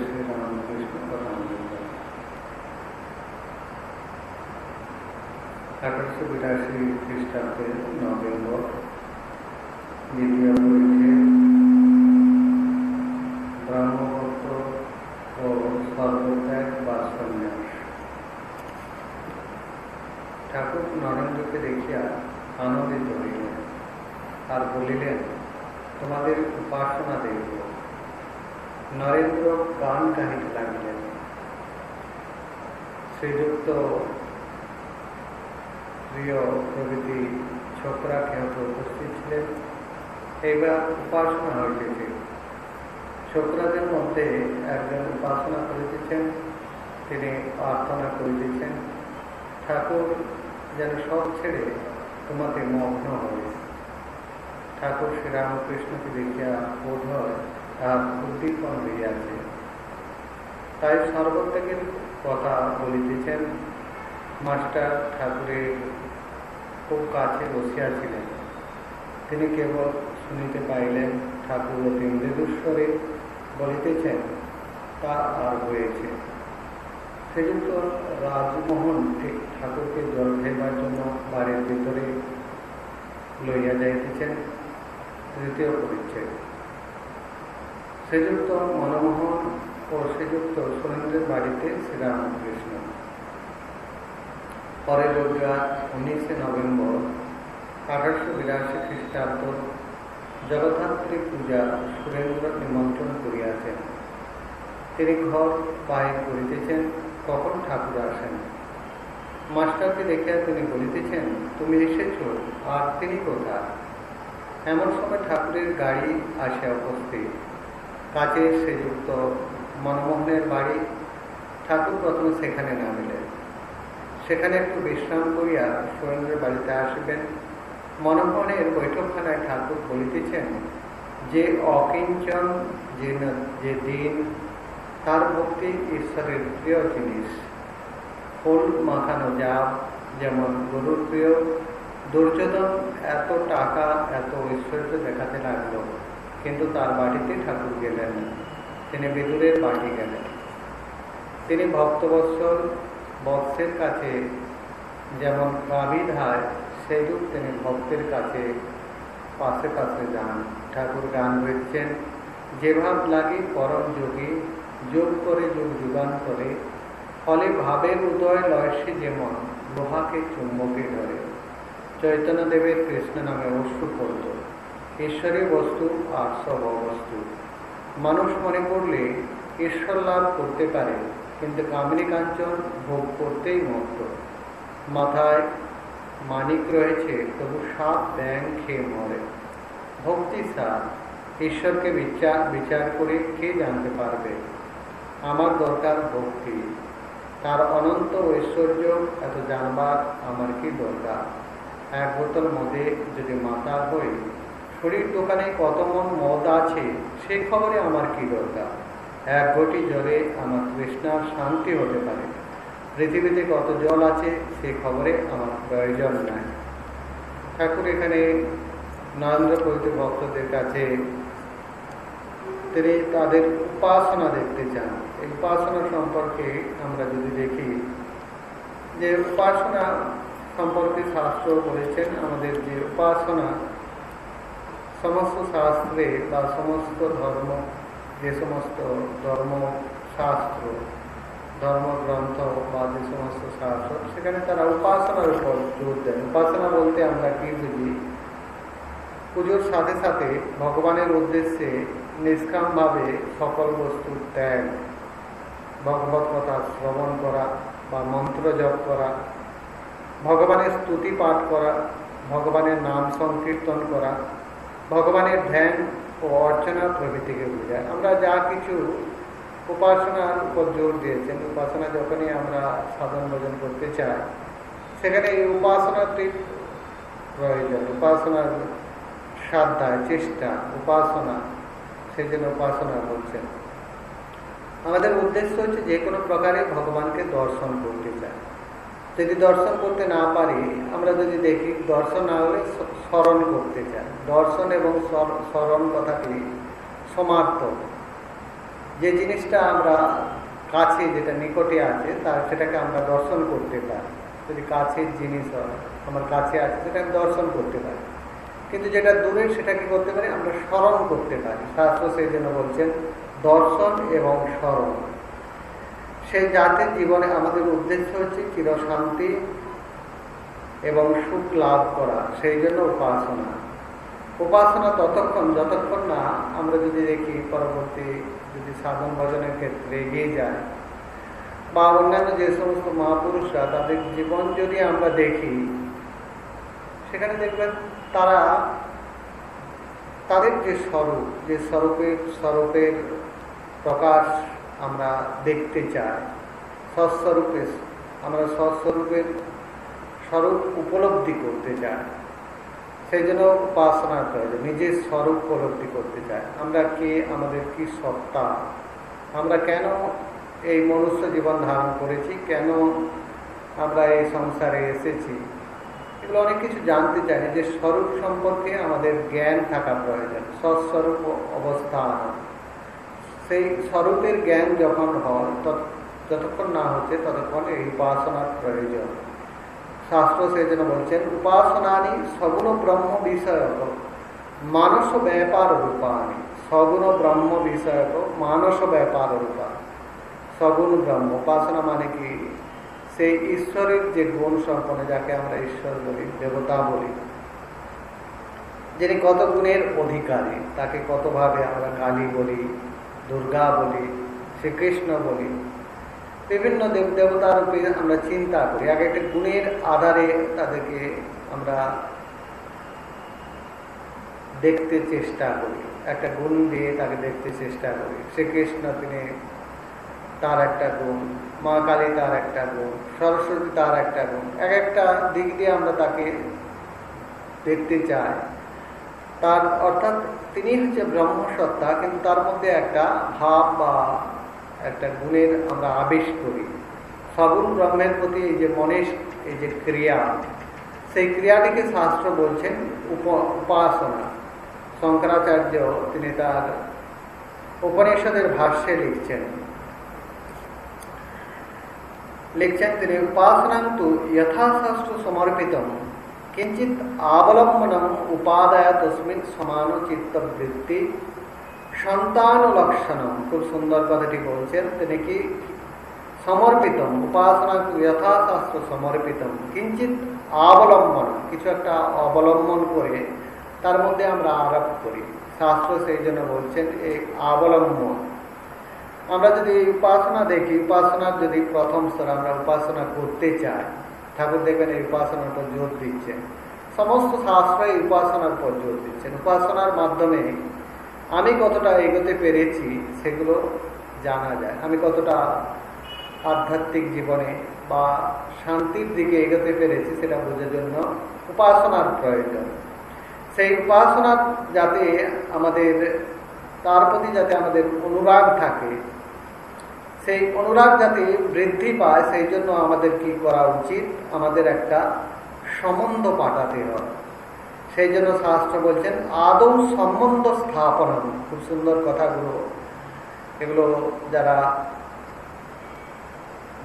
শ্রী রামকৃষ্ণ পরমানন্দ আঠারোশো বিরাশি খ্রিস্টাব্দের নভেম্বর দ্বিতীয় পরিচে ব্রহ্মভক্ত ও সর্বত্যাগ বা সন্ন্যাস ঠাকুর নরেন্দ্রকে দেখিয়া আনন্দিত হইলেন আর বলিলেন তোমাদের উপাসনা দেখব নরেন্দ্র গান গাহিতে লাগিলেন প্রিয় প্রভৃতি ছোকরা কেহত উপস্থিত ছিলেন। এইবার উপাসনা হইতেছে। ছোকরাদের মধ্যে একজন উপাসনা করিতেছেন, তিনি প্রার্থনা করিতেছেন, ঠাকুর, যেন সব ছেড়ে তোমাতে মগ্ন হয়ে ঠাকুর শ্রীরামকৃষ্ণকে দেখিয়া বোধ হয় তার উদ্দীপন হইয়াছে। তাই সর্বত্যাগের কথা বলিতেছেন। মাস্টার ঠাকুরের খুব কাছে বসিয়াছিলেন তিনি কেবল শুনিতে পাইলেন, ঠাকুর অতি মৃদুস্বরে বলিতেছেন, তা আর হয়েছে। শ্রীযুক্ত রাজমোহন ঠাকুরকে জল খাইবার জন্য বাড়ির ভিতরে লইয়া যাইতেছেন তৃতীয় পরিচ্ছেদ। শ্রীযুক্ত মনমোহন ও শ্রীযুক্ত সুরেন্দ্রের বাড়িতে শ্রীরামকৃষ্ণ পরের রবিবার উনিশে নভেম্বর আঠারোশো বিরাশি খ্রিস্টাব্দ জগদ্ধাত্রী পূজা সুরেন্দ্র নিমন্ত্রণ করিয়াছেন। তিনি ঘর বাহির করিতেছেন, কখন ঠাকুর আসেন? মাস্টারকে দেখিয়া তিনি বলিতেছেন, তুমি এসেছ, আর তিনি কোথায়? এমন সময় ঠাকুরের গাড়ি আসিয়া উপস্থিত। কাছে শ্রীযুক্ত মনমোহনের বাড়ি ঠাকুর প্রথমে সেখানে নামিলেন সেখানে একটু বিশ্রাম করিয়া সুরেন্দ্রের বাড়িতে আসবেন। মনমোহনের বৈঠকখানায় ঠাকুর বলিতেছেন, যে অকিঞ্চন, যে যে দিন, তার ভক্তি ঈশ্বরের প্রিয় জিনিস। ফুল মাখানো জাপ যেমন গরুর প্রিয়, দুর্যোধন এত টাকা, এত ঐশ্বর্য দেখাতে লাগল, কিন্তু তার বাড়িতে ঠাকুর গেলেন তিনি বিদুরের বাড়ি গেলেন। তিনি ভক্তবৎসল বৎসের কাছে যেমন কাবিদ হয়, সেইরূপ তিনি ভক্তের কাছে পাশে পাশে যান। ঠাকুর গান হয়েছেন যে ভাব লাগে পরম যোগী, যোগ করে যোগ যোগান করে। ফলে ভাবের উদয় লয়সে যেমন লোহাকে চুম্বকে ধরে। চৈতন্যদেবের কৃষ্ণ নামে অশ্রু পড়ত। ঈশ্বরী বস্তু আর সব অবস্তু। মানুষ মনে করলে ঈশ্বর লাভ করতে পারে, কিন্তু কামিনী কাঞ্চন ভোগ করতেই মত মাথায় মানিক রয়েছে, তবু সাপ ব্যাং খেয়ে মরে। ভক্তি সার ঈশ্বরকে বিচার বিচার করে কে জানতে পারবে? আমার দরকার ভক্তি। তার অনন্ত ঐশ্বর্য, এত জানবার আমার কি দরকার? এক বোতল মধ্যে যদি মাতা হই শরীর দোকানে কত মন মদ আছে, সে খবরে আমার কি দরকার? এক ঘটি জলে আমার তৃষ্ণার শান্তি হতে পারে। পৃথিবীতে কত জল আছে, সে খবরে আমার প্রয়োজন নাই। ঠাকুর এখানে নরেন্দ্র কৈত ভক্তদের কাছে তিনি তাদের উপাসনা দেখতে চান। এই উপাসনা সম্পর্কে আমরা যদি দেখি, যে উপাসনা সম্পর্কে শাস্ত্র বলেছেন, আমাদের যে উপাসনা সমস্ত শাস্ত্রে বা সমস্ত ধর্ম, যে সমস্ত ধর্ম শাস্ত্র, ধর্মগ্রন্থ বা যে সমস্ত শাস্ত্র, সেখানে তারা উপাসনার উপর জোর দেন। উপাসনা বলতে আমরা কি বুঝি? পুজোর সাথে সাথে ভগবানের উদ্দেশ্যে নিষ্কামভাবে সকল বস্তু ত্যাগ, ভগবত কথা শ্রবণ করা বা মন্ত্র জপ করা, ভগবানের স্তুতি পাঠ করা, ভগবানের নাম সংকীর্তন করা ভগবানের ধ্যান ও অর্চনা প্রভৃতিকে বোঝায়। আমরা যা কিছু উপাসনার উপর জোর দিয়েছেন, উপাসনা যখনই আমরা সাধন ভোজন করতে চাই, সেখানে এই উপাসনাটি প্রয়োজন। উপাসনার সাধ্যায়, চেষ্টা, উপাসনা, সেই জন্য উপাসনা বলছেন আমাদের উদ্দেশ্য হচ্ছে যে কোনো প্রকারে ভগবানকে দর্শন করতে চাই যদি দর্শন করতে না পারি, আমরা যদি দেখি দর্শন না হলে স্মরণ করতে চাই। দর্শন এবং স্মরণ কথাটি সমার্থক যে জিনিসটা আমরা কাছে যেটা নিকটে আছে, তার, সেটাকে আমরা দর্শন করতে পারি। যদি কাছের জিনিস হয়, আমার কাছে আছে, সেটা আমি দর্শন করতে পারি। কিন্তু যেটা দূরে সেটা কি করতে পারি, আমরা স্মরণ করতে পারি। শাস্ত্র সেই জন্য বলছেন, দর্শন এবং স্মরণ। সেই জাতির জীবনে আমাদের উদ্দেশ্য হচ্ছে চিরশান্তি এবং সুখ লাভ করা, সেই জন্য উপাসনা। উপাসনা ততক্ষণ, যতক্ষণ না আমরা যদি দেখি পরবর্তী যদি সাধন ভজনের ক্ষেত্রে এগিয়ে যায় বা অন্যান্য যে সমস্ত মহাপুরুষরা তাদের জীবন যদি আমরা দেখি, সেখানে দেখবেন তারা তাদের যে স্বরূপ, যে স্বরূপের স্বরূপের প্রকাশ আমরা দেখতে চাই। সৎস্বরূপে, আমরা সৎস্বরূপের স্বরূপ উপলব্ধি করতে চাই। সেই জন্য উপাসনার প্রয়োজন নিজের স্বরূপ উপলব্ধি করতে চাই। আমরা কে? আমাদের কি সত্তা? আমরা কেন এই মনুষ্য জীবন ধারণ করেছি? কেন আমরা এই সংসারে এসেছি? এগুলো অনেক কিছু জানতে চাই। যে স্বরূপ সম্পর্কে আমাদের জ্ঞান থাকা প্রয়োজন। সৎস্বরূপ অবস্থান। সেই স্বরূপের জ্ঞান যখন হয় যতক্ষণ না হচ্ছে ততক্ষণ এই উপাসনার প্রয়োজন। শাস্ত্র সেই জন্য বলছেন, উপাসনানি সগুণ ব্রহ্ম বিষয়ক মানস ব্যাপার রূপানি সগুণ ব্রহ্ম বিষয়ক মানস ব্যাপার রূপা সগুণ ব্রহ্ম, উপাসনা মানে কি? সেই ঈশ্বরের যে গুণ সম্পন্ন, যাকে আমরা ঈশ্বর বলি, দেবতা বলি, যিনি কত গুণের অধিকারী, তাকে কতভাবে আমরা কালী বলি দুর্গা বলি, শ্রীকৃষ্ণ বলি, বিভিন্ন দেব দেবতার রূপে আমরা চিন্তা করি। এক একটা গুণের আধারে তাদেরকে আমরা দেখতে চেষ্টা করি। একটা গুণ দিয়ে তাকে দেখতে চেষ্টা করি। শ্রীকৃষ্ণ তিনি তার একটা গুণ, মা কালী তার একটা গুণ, সরস্বতী তার একটা গুণ। এক একটা দিক দিয়ে আমরা তাকে দেখতে চাই। তার অর্থাৎ তিনি হচ্ছে ব্রহ্মসত্তা, কিন্তু তার মধ্যে একটা ভাব বা একটা গুণের আমরা আবেশ করি। সগুণ ব্রহ্মের প্রতি এই যে মনের এই যে ক্রিয়া, সেই ক্রিয়াটিকে শাস্ত্র বলছেন উপ, উপাসনা। শঙ্করাচার্য তিনি তার উপনিষদের ভাষ্যে লিখছেন। লিখছেন তিনি উপাসনা তো যথাশাস্ত্র সমর্পিত কিঞ্চিত আবলম্বনম উপাদায় তসমিন সমান চিত্তবৃত্তি সন্তান লক্ষণম খুব সুন্দর কথাটি বলছেন তিনি কি সমর্পিত উপাসনা যথাশাস্ত্র সমর্পিত কিঞ্চিত আবলম্বন কিছু একটা অবলম্বন করে তার মধ্যে আমরা আরোপ করি শাস্ত্র সেই জন্য বলছেন এই অবলম্বন আমরা যদি উপাসনা দেখি উপাসনার যদি প্রথম স্তর আমরা উপাসনা করতে চাই ঠাকুর দেখবেন এই উপাসনার উপর জোর দিচ্ছেন। সমস্ত শাস্ত্র এই উপাসনার উপর জোর দিচ্ছেন। উপাসনার মাধ্যমে আমি কতটা এগোতে পেরেছি সেগুলো জানা যায়। আমি কতটা আধ্যাত্মিক জীবনে বা শান্তির দিকে এগোতে পেরেছি সেটা বোঝার জন্য উপাসনার প্রয়োজন। সেই উপাসনা যাতে আমাদের, তার প্রতি যাতে আমাদের অনুরাগ থাকে সেই অনুরাগ যাতে বৃদ্ধি পায়, সেই জন্য আমাদের কি করা উচিত? আমাদের একটা সম্বন্ধ পাঠাতে হয় সেই জন্য শাস্ত্র বলছেন, আদৌ সম্বন্ধ স্থাপন খুব সুন্দর কথাগুলো। এগুলো যারা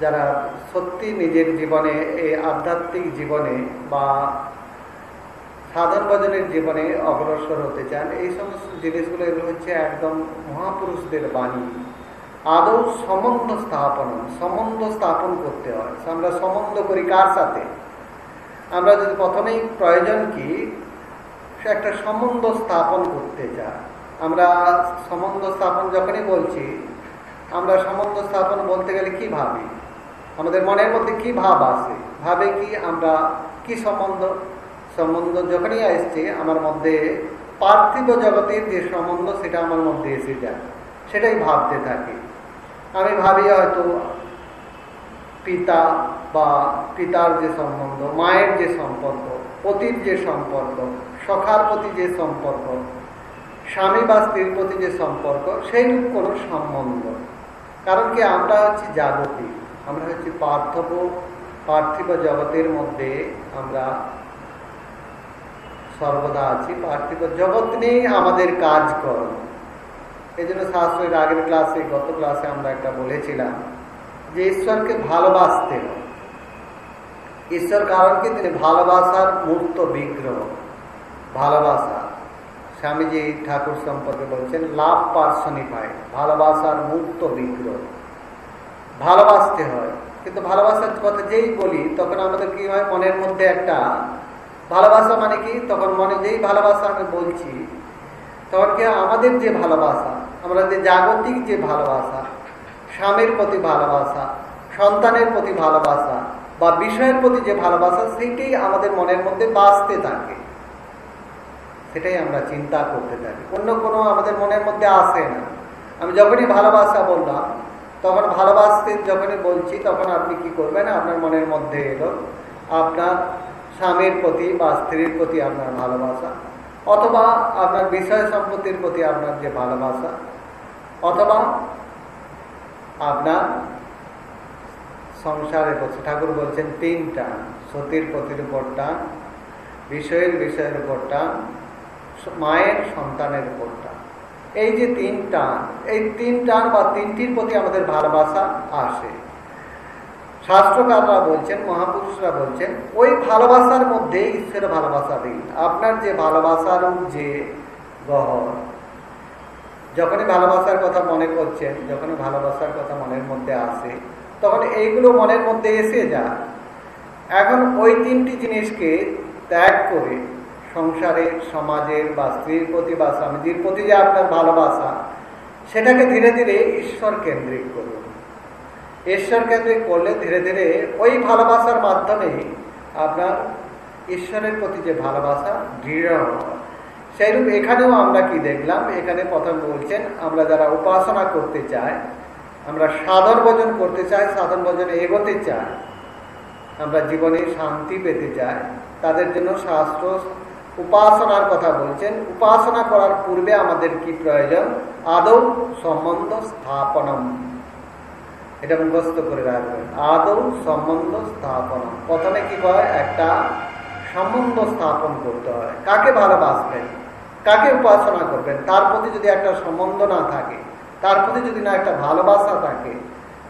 যারা সত্যি নিজের জীবনে, এই আধ্যাত্মিক জীবনে বা সাধারণ ভজনের জীবনে অগ্রসর হতে চান, এই সমস্ত জিনিসগুলো এগুলো হচ্ছে একদম মহাপুরুষদের বাণী। আদৌ সম্বন্ধ স্থাপন সম্বন্ধ স্থাপন করতে হয়। আমরা সম্বন্ধ করি কার সাথে? আমরা যদি প্রথমেই প্রয়োজন কি একটা সম্বন্ধ স্থাপন করতে চাই আমরা সম্বন্ধ স্থাপন যখনই বলছি, আমরা সম্বন্ধ স্থাপন বলতে গেলে কি ভাবি? আমাদের মনের মধ্যে কি ভাব আসে ভাবে কি আমরা কি সম্বন্ধ? সম্বন্ধ যখনই আসছে, আমার মধ্যে পার্থিব জগতের যে সম্বন্ধ, সেটা আমার মধ্যে এসে যায়। সেটাই ভাবতে থাকি। আমি ভাবি হয়তো পিতা বা পিতার যে সম্বন্ধ, মায়ের যে সম্পর্ক, পতির যে সম্পর্ক, সখার প্রতি যে সম্পর্ক, স্বামী বা স্ত্রীর প্রতি যে সম্পর্ক সেই কোনো সম্বন্ধ। কারণ কি আমরা হচ্ছি জাগতিক আমরা হচ্ছি পার্থব, পার্থিব জগতের মধ্যে আমরা সর্বদা আছি। পার্থিব জগৎ নিয়েই আমাদের কাজ কাজকর্ম এই জন্য শাস্ত্রের আগের ক্লাসে, গত ক্লাসে আমরা একটা বলেছিলাম যে ঈশ্বরকে ভালোবাসতে। ঈশ্বর কারণ কি? তিনি ভালোবাসার মূর্ত বিগ্রহ, ভালোবাসা। স্বামীজি ঠাকুর সম্পর্কে বলছেন, লাভ পার্সনিফাই ভালোবাসার মূর্ত বিগ্রহ। ভালোবাসতে হয়, কিন্তু ভালোবাসার কথা যেই বলি, তখন আমাদের কি হয়? মনের মধ্যে একটা ভালোবাসা মানে কি? তখন মনে যেই ভালোবাসা আমি বলছি কি আমাদের যে ভালোবাসা, আমরা যে জাগতিক যে ভালোবাসা, স্বামীর প্রতি ভালোবাসা, সন্তানের প্রতি ভালোবাসা, বা বিষয়ের প্রতি যে ভালোবাসা সেটাই আমাদের মনের মধ্যে বাঁচতে থাকে। সেটাই আমরা চিন্তা করতে থাকি। অন্য কোনো আমাদের মনের মধ্যে আসে না। আমি যখনই ভালোবাসা বললাম, তখন ভালোবাসতে যখনই বলছি, তখন আপনি কি করবেন? আপনার মনের মধ্যে এলো, আপনার স্বামীর প্রতি বা স্ত্রীর প্রতি আপনার ভালোবাসা। অথবা আপনার বিষয় সম্পত্তির প্রতি আপনার যে ভালোবাসা, অথবা আপনার সংসারের প্রতি ঠাকুর বলছেন তিন টান, সতীর প্রতির উপর টান, বিষয়ের বিষয়ের উপর টান, মায়ের সন্তানের উপর টান। এই যে তিন টান, এই তিন টান বা তিনটির প্রতি আমাদের ভালোবাসা আসে। শাস্ত্রকাররা বলছেন, মহাপুরুষরা বলছেন, ওই ভালোবাসার মধ্যে ঈশ্বরের ভালোবাসা দিন আপনার যে ভালোবাসার যে গহর যখনই ভালোবাসার কথা মনে করছেন, যখনই ভালোবাসার কথা মনের মধ্যে আসে, তখন এইগুলো মনের মধ্যে এসে যায়। এখন ওই তিনটি জিনিসকে ত্যাগ করে সংসারের সমাজের বা স্ত্রীর প্রতি বা স্বামীজির প্রতি যে আপনার ভালোবাসা, সেটাকে ধীরে ধীরে ঈশ্বর কেন্দ্রিক করুন। ঈশ্বর কেন্দ্রিক করলে ধীরে ধীরে ওই ভালোবাসার মাধ্যমে আপনার ঈশ্বরের প্রতি যে ভালোবাসা দৃঢ় সেইরূপ এখানেও আমরা কি দেখলাম? এখানে প্রথম বলছেন, আমরা যারা উপাসনা করতে চাই, আমরা সাধন ভোজন করতে চাই, সাধন ভোজনে এগোতে চাই, আমরা জীবনে শান্তি পেতে চাই, তাদের জন্য শাস্ত্র উপাসনার কথা বলছেন। উপাসনা করার পূর্বে আমাদের কি প্রয়োজন? আদৌ সম্বন্ধ স্থাপনম। এটা মুখস্থ করে রাখবেন আদৌ সম্বন্ধ স্থাপন। প্রথমে কি হয় একটা সম্বন্ধ স্থাপন করতে হয়। কাকে ভালোবাসবেন? কাকে উপাসনা করবেন? তার প্রতি যদি একটা সম্বন্ধ না থাকে, তার প্রতি যদি না একটা ভালোবাসা থাকে,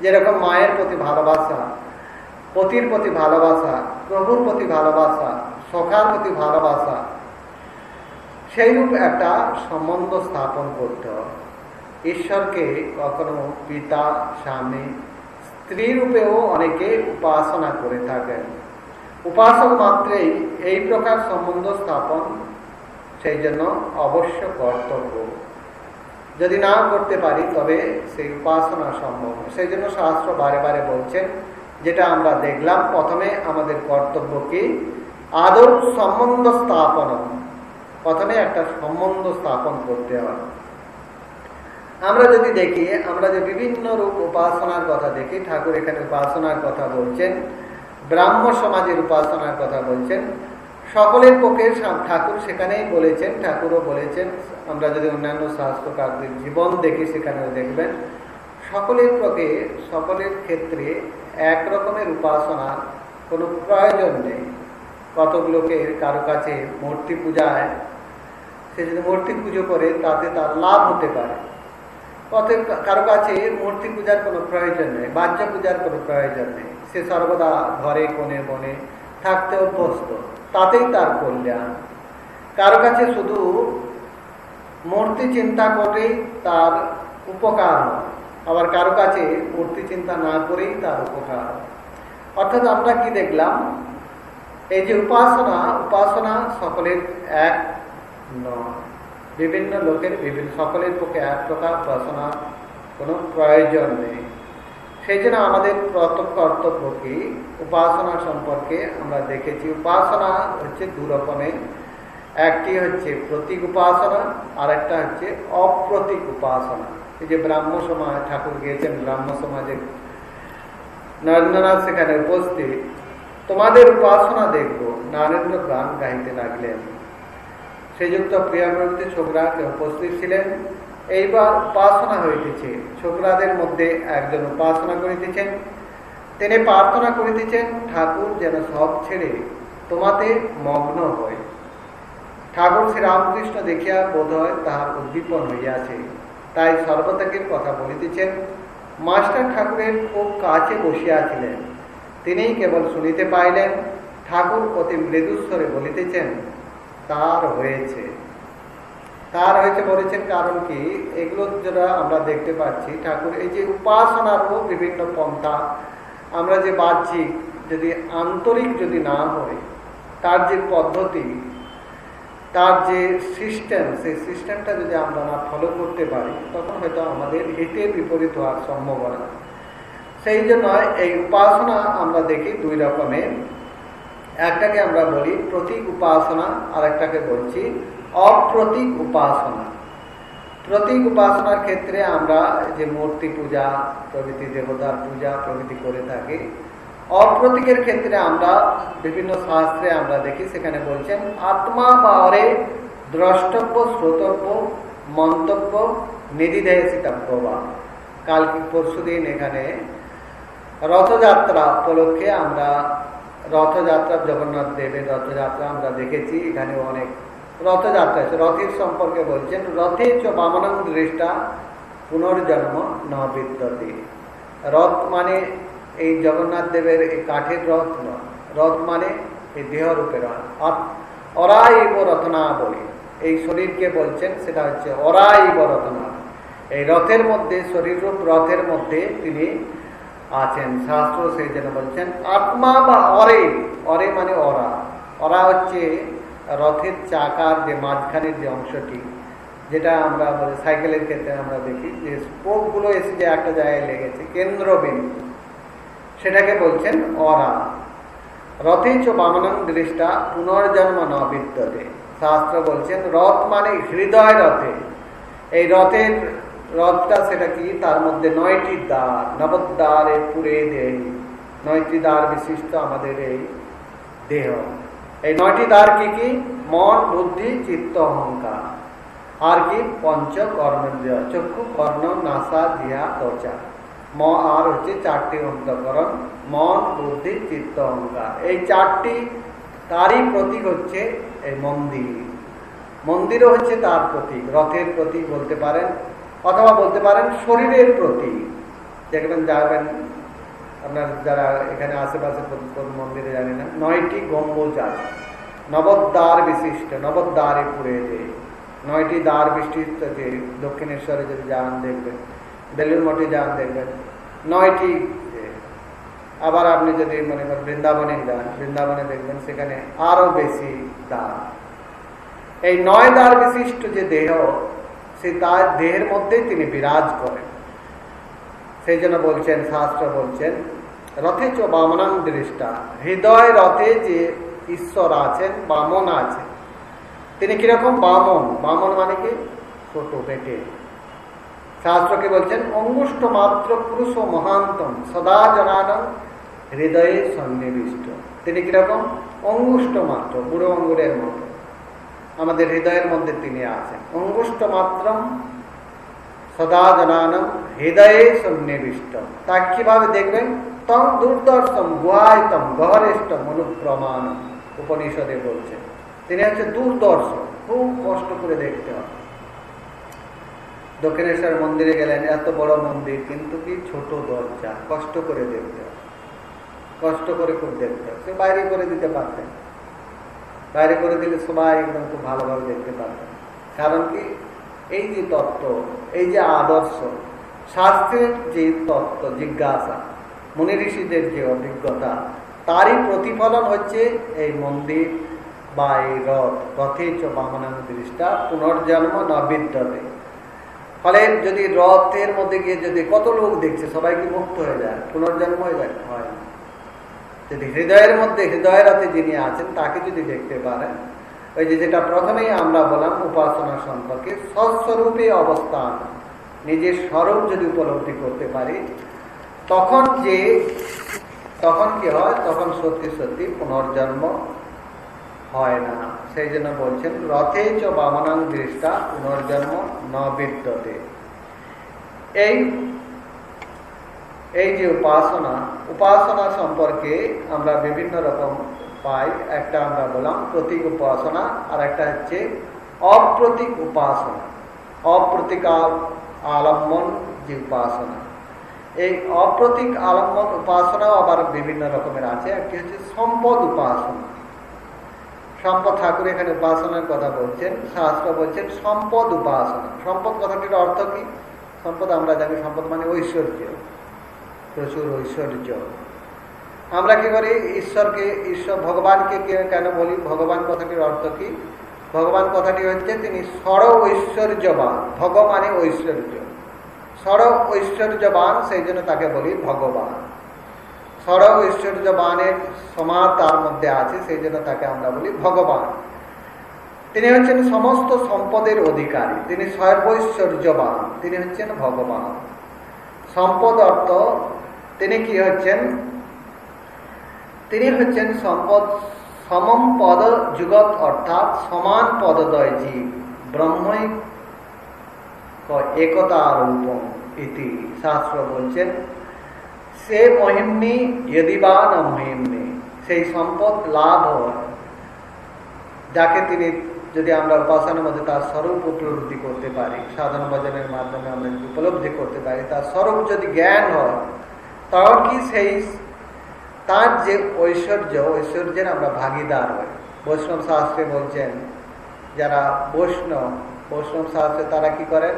যেরকম মায়ের প্রতি ভালোবাসা, পতির প্রতি ভালোবাসা, প্রভুর প্রতি ভালোবাসা, সখার প্রতি ভালোবাসা, সেইরূপ একটা সম্বন্ধ স্থাপন করতে হয়। ঈশ্বরকে কখনো পিতা, স্বামী, স্ত্রী রূপেও অনেকে উপাসনা করে থাকেন। উপাসক মাত্রেই এই প্রকার সম্বন্ধ স্থাপন সেই জন্য অবশ্য কর্তব্য। যদি না করতে পারি, তবে সেই উপাসনা সম্ভব। সেই জন্য শাস্ত্র বারে বারে বলছেন, যেটা আমরা দেখলাম, প্রথমে আমাদের কর্তব্য কি? আদৌ সম্বন্ধ স্থাপন প্রথমে একটা সম্বন্ধ স্থাপন করতে হয়। আমরা যদি দেখি, আমরা যে বিভিন্ন রূপ উপাসনার কথা দেখি, ঠাকুর এখানে উপাসনার কথা বলছেন, ব্রাহ্ম সমাজের উপাসনার কথা বলছেন, সকলের পক্ষে ঠাকুর সেখানেই বলেছেন, ঠাকুরও বলেছেন, আমরা যদি অন্যান্য শাস্ত্রকারদের জীবন দেখি, সেখানেও দেখবেন, সকলের পক্ষে, সকলের ক্ষেত্রে এক রকমের উপাসনার কোনো প্রয়োজন নেই। কতক লোকের কারও কাছে মূর্তি পূজায়, সে যদি মূর্তি পুজো করে, তাতে তার লাভ হতে পারে। অতএব কারও কাছে মূর্তি পূজার কোনো প্রয়োজন নেই, বাহ্য পূজার কোনো প্রয়োজন নেই। সে সর্বদা ঘরে, কোণে, বনে থাকতে অভ্যস্ত। তাতেই তার কল্যাণ। কারও কাছে শুধু মূর্তি চিন্তা করেই তার উপকার আবার কারও কাছে মূর্তি চিন্তা না করেই তার উপকার। অর্থাৎ আমরা কি দেখলাম? এই যে উপাসনা উপাসনা সকলের এক নয়। বিভিন্ন লোকের বিভিন্ন, সকলের পক্ষে এক প্রকার উপাসনা কোনো প্রয়োজন নেই। সেই জন্য আমাদের প্রথম কর্তব্য কি? উপাসনা সম্পর্কে আমরা দেখেছি। উপাসনা হচ্ছে দু রকমের একটি হচ্ছে প্রতীক উপাসনা আর একটা হচ্ছে অপ্রতীক উপাসনা। এই যে ব্রাহ্ম সমাজ, ঠাকুর গিয়েছেন ব্রাহ্ম সমাজে। নরেন্দ্রনাথ সেখানে উপস্থিত। তোমাদের উপাসনা দেখব। নারেন্দ্র গান গাইতে লাগলেন। শ্রীযুক্ত প্রিয়ামূর্তি ছোকরাকে উপস্থিত ছিলেন। এইবার উপাসনা হইতেছে। ছোকরাদের মধ্যে একজন উপাসনা করিতেছেন। তিনি প্রার্থনা করিতেছেন, ঠাকুর যেন সব ছেড়ে তোমাতে মগ্ন হয়। ঠাকুর শ্রী রামকৃষ্ণ দেখিয়া বোধ হয় তাহার উদ্দীপন হইয়াছে। তাই সর্বত্যাগের কথা বলিতেছেন। মাস্টার ঠাকুরের খুব কাছে বসিয়াছিলেন তিনি কেবল শুনিতে পাইলেন। ঠাকুর অতি মৃদুস্বরে বলিতেছেন তার হয়েছে। তার হয়েছে বলেছেন কারণ কি? এগুলো যেটা আমরা দেখতে পাচ্ছি, ঠাকুর, এই যে উপাসনারও বিভিন্ন পন্থা, আমরা যে বাহ্যিক যদি আন্তরিক যদি না হয়, তার যে পদ্ধতি, তার যে সিস্টেম, সেই সিস্টেমটা যদি আমরা না ফলো করতে পারি, তখন হয়তো আমাদের হিতের বিপরীত হওয়ার সম্ভাবনা। সেই জন্য এই উপাসনা আমরা দেখি দুই রকমের। একটাকে আমরা বলি প্রতীক উপাসনা আর একটাকে বলছি অপ্রতীক উপাসনা। প্রতীক উপাসনার ক্ষেত্রে আমরা যে মূর্তি পূজা, প্রভৃতি দেবতার পূজা, প্রভৃতি করে থাকি, অপ্রতীকের ক্ষেত্রে আমরা বিভিন্ন শাস্ত্রে আমরা দেখি, সেখানে বলছেন, আত্মা পাওয়ারে দ্রষ্টব্য, শ্রোতব্য, মন্তব্য নিধিদেশিতব্য বা। কাল পরশু দিন এখানে রথযাত্রা উপলক্ষে আমরা রথযাত্রা, জগন্নাথ দেবের রথযাত্রা আমরা দেখেছি, এখানে অনেক রথযাত্রা আছে। রথের সম্পর্কে বলছেন, রথে চ বামনং দৃষ্টা পুনর্জন্ম ন রথ মানে এই জগন্নাথ দেবের এই কাঠের রথ নয়। রথ মানে এই দেহরূপে রথ। অরাইব রথনা বলে এই শরীরকে বলছেন, সেটা হচ্ছে অরাইব রথনা এই রথের মধ্যে, শরীররূপ রথের মধ্যে তিনি আছেন, শাস্ত্র সেই জন্য বলছেন, আত্মা বা অরে অরে মানে অরা। অরা হচ্ছে রথের চাকার যে মাঝখানের যে অংশটি, যেটা আমরা সাইকেলের ক্ষেত্রে আমরা দেখি, যে স্পোকগুলো এসে যে একটা জায়গায় লেগেছে, কেন্দ্রবিন্দু, সেটাকে বলছেন অরা। রথে চ বামনং দৃষ্টা পুনর্জন্ম ন বিদ্যতে। শাস্ত্র বলছেন, রথ মানে হৃদয় রথে। এই রথের রথটা সেটা কি? তার মধ্যে নয়টি দ্বার নবদ্বারে পুরে দেহ। নয়টি দ্বার বিশিষ্ট আমাদের এই দেহ। এই নয়টি দ্বার কি কি? মন, বুদ্ধি, চিত্ত, অহংকার। আর কি? পঞ্চ, কর্মেন্দ্রিয়। চক্ষু, কর্ণ, নাসা জিহা ত্বচা। ম, আর হচ্ছে চারটি অন্তকরণ। মন, বুদ্ধি, চিত্ত, অহংকার। এই চারটি তারই প্রতীক হচ্ছে এই মন্দির। মন্দিরও হচ্ছে তার প্রতীক। রথের প্রতীক বলতে পারেন। অথবা বলতে পারেন শরীরের প্রতীক দেখবেন যাবেন, আপনার যারা এখানে আশেপাশে মন্দিরে জানি না, নয়টি গম্বুজ আছে। নবদ্বার বিশিষ্ট, নবদ্বারে পুরে যে, নয়টি দ্বার বিশিষ্ট যে, দক্ষিণেশ্বরে যদি যান দেখবেন বেলুর মঠে যান দেখবেন, নয়টি আবার আপনি যদি মনে করেন বৃন্দাবনে যান, বৃন্দাবনে দেখবেন সেখানে আরও বেশি দ্বার। এই নয় দ্বার বিশিষ্ট যে দেহ সেই তার দেহের মধ্যেই তিনি বিরাজ করেন। সেই জন্য বলছেন, শাস্ত্র বলছেন, রথে চ বামনাং দৃষ্টা, হৃদয় রথে যে ঈশ্বর আছেন, বামন আছেন তিনি কীরকম? বামন। বামন মানে কি? ছোট পেটে শাস্ত্রকে বলছেন অঙ্গুষ্ট মাত্র পুরুষ ও মহান্তম, সদা জনানম হৃদয়ে সন্নিবিষ্ট। তিনি কীরকম? অঙ্গুষ্ট মাত্র, বুড়ো অঙ্গুরের মতো। আমাদের হৃদয়ের মধ্যে তিনি আছেন। অঙ্গুষ্ট মাত্র সদা জনানম হৃদয়ে সন্নিবিষ্ট তা কীভাবে দেখবেন? তম দুর্দর্শম গুহায়তম গহরেষ্টম অনুপ্রমাণ উপনিষদে বলছে। তিনি হচ্ছে দুর্দর্শন খুব কষ্ট করে দেখতে হবে দক্ষিণেশ্বর মন্দিরে গেলেন, এত বড় মন্দির, কিন্তু কি ছোট দরজা, কষ্ট করে দেখতে হবে কষ্ট করে খুব দেখতে হবে সে বাইরে করে দিতে পারতেন। বাইরে করে দিলে সবাই একদম খুব ভালোভাবে দেখতে পারতেন কারণ কি? এই যে তত্ত্ব, এই যে আদর্শ, শাস্ত্রের যে তত্ত্ব, জিজ্ঞাসা, মুনি ঋষিদের যে অভিজ্ঞতা, তারই প্রতিফলন হচ্ছে এই মন্দির বা এই রথ, রথে চ বামনান দৃষ্টা পুনর্জন্ম নবিদ্যতে ফলে যদি রথের মধ্যে গিয়ে যদি কত লোক দেখছে, সবাই কি মুক্ত হয়ে যায়, পুনর্জন্ম হয়ে যায়? হয় যদি হৃদয়ের মধ্যে, হৃদয়ের রাতে যিনি আছেন, তাকে যদি দেখতে পারেন, ওই যে যেটা প্রথমেই আমরা বললাম, উপাসনা সম্পর্কে সস্বরূপে অবস্থান, নিজের স্বরূপ যদি উপলব্ধি করতে পারি, তখন যে, তখন কি হয়? তখন সত্যি সত্যি পুনর্জন্ম হয় না। সেই জন্য বলছেন, রথে চ বামনাং দৃষ্টা, পুনর্জন্ম ন বিদ্যতে। এই এই যে উপাসনা উপাসনা সম্পর্কে আমরা বিভিন্ন রকম পাই। একটা আমরা বললাম প্রতীক উপাসনা আর একটা হচ্ছে অপ্রতীক উপাসনা। অপ্রতীক আলম্বন যে উপাসনা। এই অপ্রতীক আলম্বন উপাসনাও আবার বিভিন্ন রকমের আছে। একটি হচ্ছে সম্পদ উপাসনা। সম্পদ ঠাকুর এখানে উপাসনার কথা বলছেন, শাস্ত্র বলছেন সম্পদ উপাসনা। সম্পদ কথাটির অর্থ কি? সম্পদ আমরা জানি, সম্পদ মানে ঐশ্বর্য। প্রচুর ঐশ্বর্য। আমরা কি করি? ঈশ্বরকে, ঈশ্বর ভগবানকে কেন বলি? ভগবান কথাটির অর্থ কি? ভগবান কথাটি হচ্ছে তিনি সর ঐশ্বর্যবান, ভগবানে ঐশ্বর্য। সর ঐশ্বর্যবান, সেই জন্য তাকে বলি ভগবান। সর ঐশ্বর্যবানের সমাজ তার মধ্যে আছে, সেই জন্য তাকে আমরা বলি ভগবান। তিনি হচ্ছেন সমস্ত সম্পদের অধিকারী, তিনি সর্বৈশ্বর্যবান তিনি হচ্ছেন ভগবান। সম্পদ অর্থ তিনি কি হচ্ছেন? তিনি হচ্ছেন সম্পদ, সমম পদ যুগত অর্থাৎ সমান পদদয় জীব, ব্রহ্মই একতা রূপম ইতি শাস্ত্র বলছেন। সে মহিমনি যদিবা না মহিমনি, সেই সম্পদ লাভ যাকে তিনি যদি আমরা উপাসনার মধ্যে তার স্বরূপ উপলব্ধি করতে পারি, সাধন ভজনের মাধ্যমে আমরা উপলব্ধি করতে পারি, তার স্বরূপ যদি জ্ঞান হয় তখন কি সেই তার যে ঐশ্বর্য, ঐশ্বর্যের আমরা ভাগিদার হই। বৈষ্ণব শাস্ত্রে বলছেন, যারা বৈষ্ণব বৈষ্ণব শাস্ত্রে তারা কি করেন?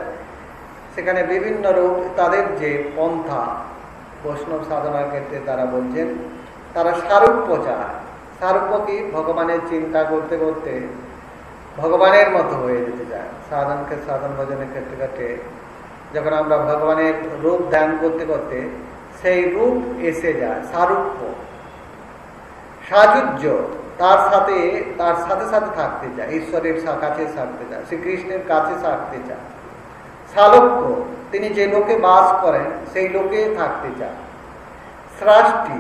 সেখানে বিভিন্ন রূপ, তাদের যে পন্থা, বৈষ্ণব সাধনার ক্ষেত্রে তারা বলছেন, তারা সারূপ্য চায় সারূপ্য কি? ভগবানের চিন্তা করতে করতে ভগবানের মতো হয়ে যেতে চায় সাধনকে সাধন ভজনের ক্ষেত্রে ক্ষেত্রে যখন আমরা ভগবানের রূপ ধ্যান করতে করতে সেই রূপ এসে যায় সারূপ্য সাজুজ্য তার সাথে তার সাথে সাথে থাকতে চায়, ঈশ্বরের কাছে থাকতে চায়, শ্রীকৃষ্ণের কাছে থাকতে চায়। সালোক্য তিনি যে লোকে বাস করেন, সেই লোকে থাকতে চান স্রাষ্টি,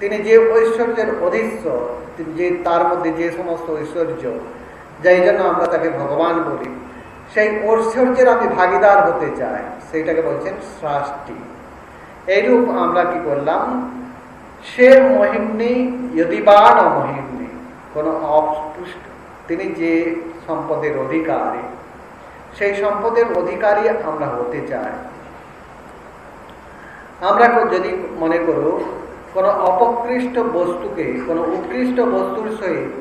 তিনি যে ঐশ্বর্যের অধীশ্বর যে, তার মধ্যে যে সমস্ত ঐশ্বর্য, যাই জন্য আমরা তাকে ভগবান বলি, সেই ঐশ্বর্যের আমি ভাগিদার হতে চাই, সেইটাকে বলছেন স্রাষ্টি। এইরূপ আমরা কি করলাম? সে মহিমনি যদিবা না মহিমনি কোনো অস্পৃষ্ট তিনি যে সম্পদের অধিকারী, সেই সম্পদের অধিকারী আমরা হতে চাই। আমরা যদি মনে করো, কোনো অপকৃষ্ট বস্তুকে, কোনো উৎকৃষ্ট বস্তুর সহিত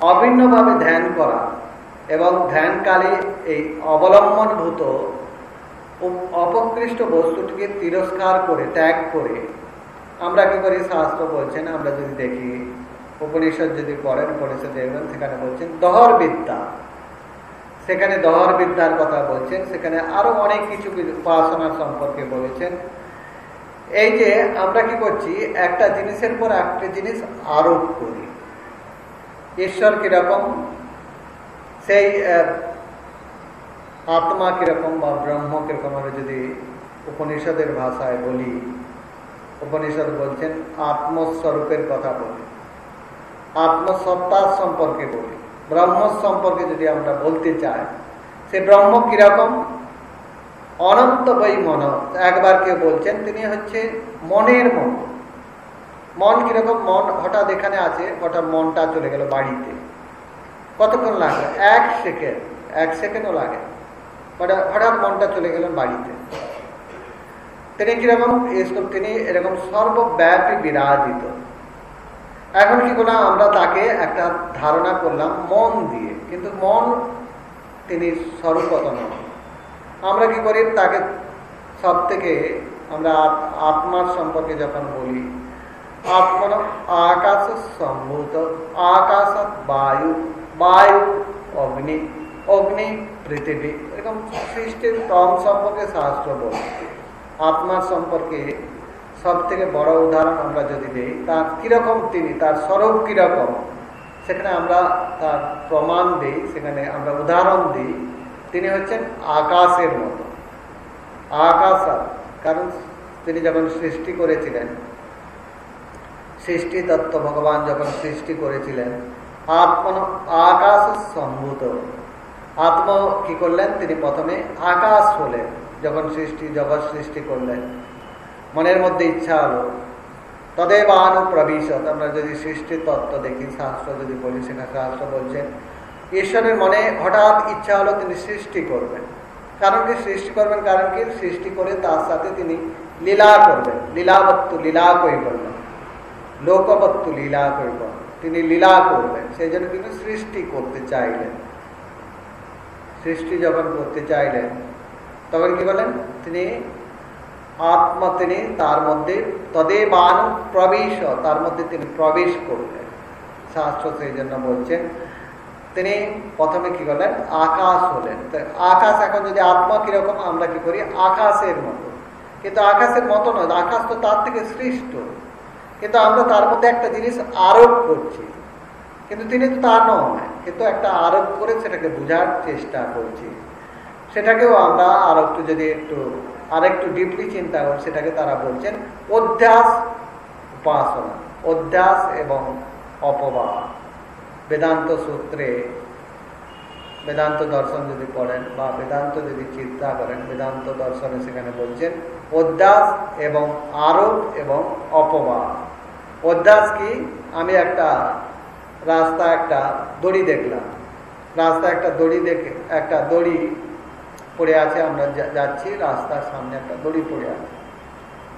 অভিন্নভাবে ধ্যান করা এবং ধ্যানকালে এই অবলম্বনভূত অপকৃষ্ট বস্তুটিকে তিরস্কার করে, ত্যাগ করে। আমরা কি করি? শাস্ত্র বলছেন, আমরা যদি দেখি, উপনিষদ যদি পড়েন, উপনিষদ দেখবেন, সেখানে বলছেন দহর বিদ্যা সেখানে দহর বিদ্যার কথা বলছেন, সেখানে আরও অনেক কিছু উপাসনা সম্পর্কে বলেছেন। এই যে আমরা কি করছি, একটা জিনিসের পর একটা জিনিস আরোপ করি। ঈশ্বর কীরকম? সেই আত্মা কীরকম বা ব্রহ্ম কীরকম আমরা যদি উপনিষদের ভাষায় বলি, উপনিষদ বলছেন আত্মস্বরূপের কথা বলি। আত্মসত্তার সম্পর্কে বলি। ব্রহ্ম সম্পর্কে যদি আমরা বলতে চাই, সে ব্রহ্ম কীরকম? অনন্ত বই মন। একবার কেউ বলছেন, তিনি হচ্ছে মনের মন। মন কীরকম? মন হঠাৎ এখানে আছে হঠাৎ মনটা চলে গেল বাড়িতে। কতক্ষণ লাগে এক সেকেন্ড। এক সেকেন্ডও লাগে হঠাৎ মনটা চলে গেলেন বাড়িতে। তিনি কীরকম এসব তিনি এরকম সর্বব্যাপী বিরাজিত। এখন কি করলাম আমরা তাকে একটা ধারণা করলাম মন দিয়ে। কিন্তু মন তিনি স্বরূপত নন আমরা কি করি, তাকে সব থেকে আমরা আত্মার সম্পর্কে যখন বলি, আত্মন আকাশ সম্ভূত আকাশ বায়ু বায়ু অগ্নি অগ্নি পৃথিবী। এরকম সৃষ্টির ক্রম সম্পর্কে শাস্ত্র বলি। আত্মার সম্পর্কে সব থেকে বড় উদাহরণ আমরা যদি দিই তার কীরকম তিনি, তার স্বরূপ কীরকম, সেখানে আমরা তার প্রমাণ দিই, সেখানে আমরা উদাহরণ দিই। তিনি হচ্ছেন আকাশের মতো। আকাশ কারণ তিনি যখন সৃষ্টি করেছিলেন, সৃষ্টি তত্ত্ব ভগবান যখন সৃষ্টি করেছিলেন, আত্মন, আকাশ সম্ভূত। আত্ম কি করলেন? তিনি প্রথমে আকাশ হলেন, যখন সৃষ্টি, জগৎ সৃষ্টি করলেন। মনের মধ্যে ইচ্ছা হলো তদেব আনু প্রবিশত। আমরা যদি সৃষ্টি তত্ত্ব দেখি, শাস্ত্র যদি বলি সেখানে শাস্ত্র বলছেন ঈশ্বরের মনে হঠাৎ ইচ্ছা হলো তিনি সৃষ্টি করবেন। কারণ কি সৃষ্টি করবেন? কারণ কি সৃষ্টি করে তার সাথে তিনি লীলা করবেন। লীলাবত্তু, লীলা করবেন? লোকবত্তু, লীলা করবেন? তিনি লীলা করবেন। সেই জন্য তিনি সৃষ্টি করতে চাইলেন। সৃষ্টি যখন করতে চাইলেন, তখন কি বলেন? তিনি আত্মা, তিনি তার মধ্যে তদেবান প্রবেশ, তার মধ্যে তিনি প্রবেশ করলেন। শাস্ত্র সেই জন্য বলছেন, তিনি প্রথমে কি করলেন? আকাশ হলেন। আকাশ এখন যদি আত্মা কীরকম, আমরা কি করি? আকাশের মতো। কিন্তু আকাশের মতো নয়, আকাশ তো তার থেকে সৃষ্ট। কিন্তু আমরা তার মধ্যে একটা জিনিস আরোপ করছি। কিন্তু তিনি তো তা নয় কিন্তু একটা আরোপ করে সেটাকে বোঝার চেষ্টা করছি। সেটাকেও আমরা আর একটু যদি একটু আর একটু ডিপলি চিন্তা করি, সেটাকে তারা বলছেন অধ্যাস উপাসনা, অধ্যাস এবং অপবাদ। বেদান্ত সূত্রে, বেদান্ত দর্শন যদি পড়েন বা বেদান্ত যদি চিন্তা করেন, বেদান্ত দর্শনে সেখানে বলছেন অধ্যাস এবং আরোপ এবং অপবাদ। অধ্যাস কি? আমি একটা রাস্তা একটা দড়ি দেখলাম। রাস্তা একটা দড়ি দেখে, একটা দড়ি পড়ে আছে, আমরা যাচ্ছি, রাস্তার সামনে একটা দড়ি পড়ে আছে।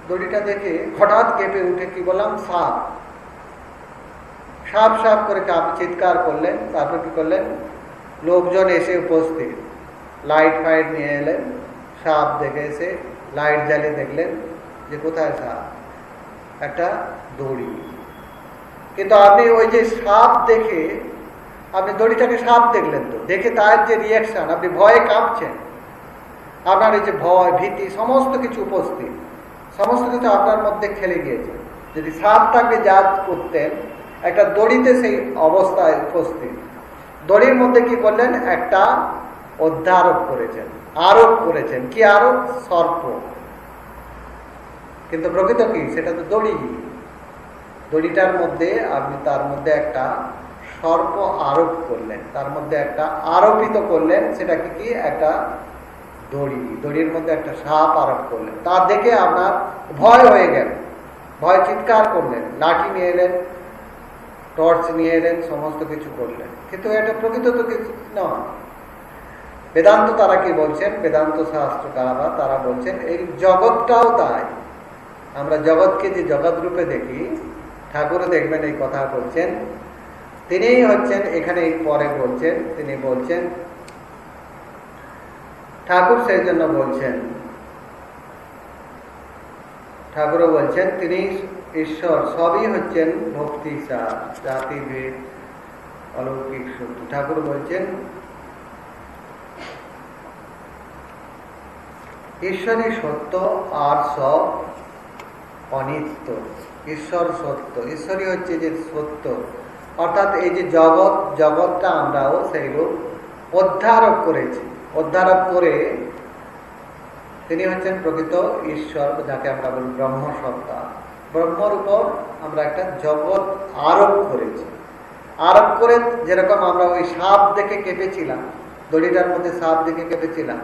দড়িটা দেখে হঠাৎ কেঁপে উঠে, কি বললাম? সাপ। সাপ সাপ করে কাপ, চিৎকার করলেন। তারপর কি করলেন? লোকজন এসে উপস্থিত। লাইট ফাইট নিয়ে এলেন। সাপ দেখে এসে লাইট জ্বালিয়ে দেখলেন যে কোথায় সাপ? একটা দড়ি। কিন্তু আপনি ওই যে সাপ দেখে, আপনি দড়িটাকে সাপ দেখলেন তো? দেখে তার যে রিয়াকশন আপনি ভয়ে কাঁপছেন। আপনার এই যে ভয়, ভীতি, সমস্ত কিছু উপস্থিত। সমস্ত কিছু আপনার মধ্যে খেলে গিয়েছে। যদি সাপটাকে জাজ করতেন, একটা দড়িতে সেই অবস্থায় উপস্থিত। দড়ির মধ্যে কি করলেন? একটা অধ্যারোপ করেছেন, আরোপ করেছেন। কি আরোপ? সর্প। কিন্তু প্রকৃত কি? সেটা তো দড়ি দড়িটার মধ্যে আপনি তার মধ্যে একটা সর্প আরোপ করলেন। তার মধ্যে একটা আরোপিত করলেন সেটা কি? একটা দড়ি। দড়ির মধ্যে একটা সাপ আরোপ করলেন। তা দেখে আপনার ভয় হয়ে গেল। ভয় চিৎকার করলেন, লাঠি নিয়ে এলেন, টর্চ নিয়ে এলেন, সমস্ত কিছু করলেন। কিন্তু এটা প্রকৃত তো কিছু নয়। বেদান্ত তারা কি বলছেন? বেদান্ত শাস্ত্রকাররা তারা বলছেন, এই জগৎটাও তাই। আমরা জগৎকে যে জগৎ রূপে দেখি ঠাকুরও দেখবেন এই কথা বলছেন। তিনিই হচ্ছেন এখানে পরে বলছেন, তিনি বলছেন, ঠাকুর সেই জন্য বলছেন। ঠাকুরও বলছেন, তিনি ঈশ্বর, সবই হচ্ছেন ভক্তি সার জাতি ভেদ, অলৌকিক শক্তি। ঠাকুর বলছেন, ঈশ্বরই সত্য আর সব অনিত্য। ঈশ্বর সত্য। ঈশ্বরই হচ্ছে যে সত্য। অর্থাৎ এই যে জগৎ, জগৎটা আমরাও সেইরূপ অধ্যারোপ করেছি। অধ্যারোপ করে তিনি হচ্ছেন প্রকৃত ঈশ্বর, যাকে আমরা বলি ব্রহ্মসত্তা। ব্রহ্মর উপর আমরা একটা জগৎ আরোপ করেছি। আরোপ করে যেরকম আমরা ওই সাপ দেখে কেঁপেছিলাম, দড়িটার মধ্যে সাপ দেখে কেঁপেছিলাম,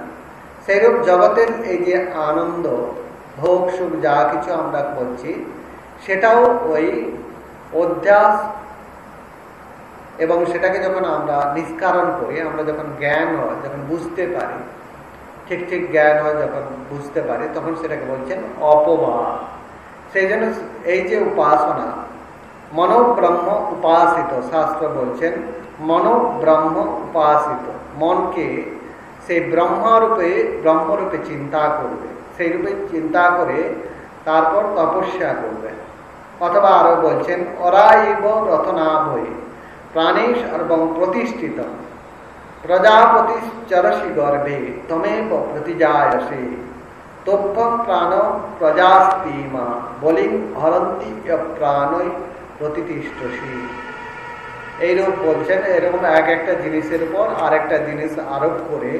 সেইরূপ জগতের এই যে আনন্দ, ভোগ, সুখ, যা কিছু আমরা করছি সেটাও ওই অধ্যাস এবং সেটাকে যখন আমরা নিষ্কারণ করি, আমরা যখন জ্ঞান হয়, যখন বুঝতে পারি, ঠিক ঠিক জ্ঞান হয় যখন বুঝতে পারি, তখন সেটাকে বলছেন অপবাদ সেই জন্য এই যে উপাসনা, মনোব্রহ্ম উপাসিত, শাস্ত্র বলছেন, মনোব্রহ্ম উপাসিত। মনকে সেই ব্রহ্মরূপে ব্রহ্মরূপে চিন্তা করবে। সেই রূপে চিন্তা করে তারপর তপস্যা করবে। অথবা আরও বলছেন, অরাইব রথনাভই প্রাণেশ এবং প্রতিষ্ঠিত। প্রজাপতি চরসি গর্ভে তমেব প্রতিজায়সে। তোপ্পম প্রাণ প্রজাস্তিমা বলিং হরন্তি প্রাণই প্রতিষ্ঠসী এইরূপ বলছেন, এরকম এক একটা জিনিসের উপর আর একটা জিনিস আরোপ করে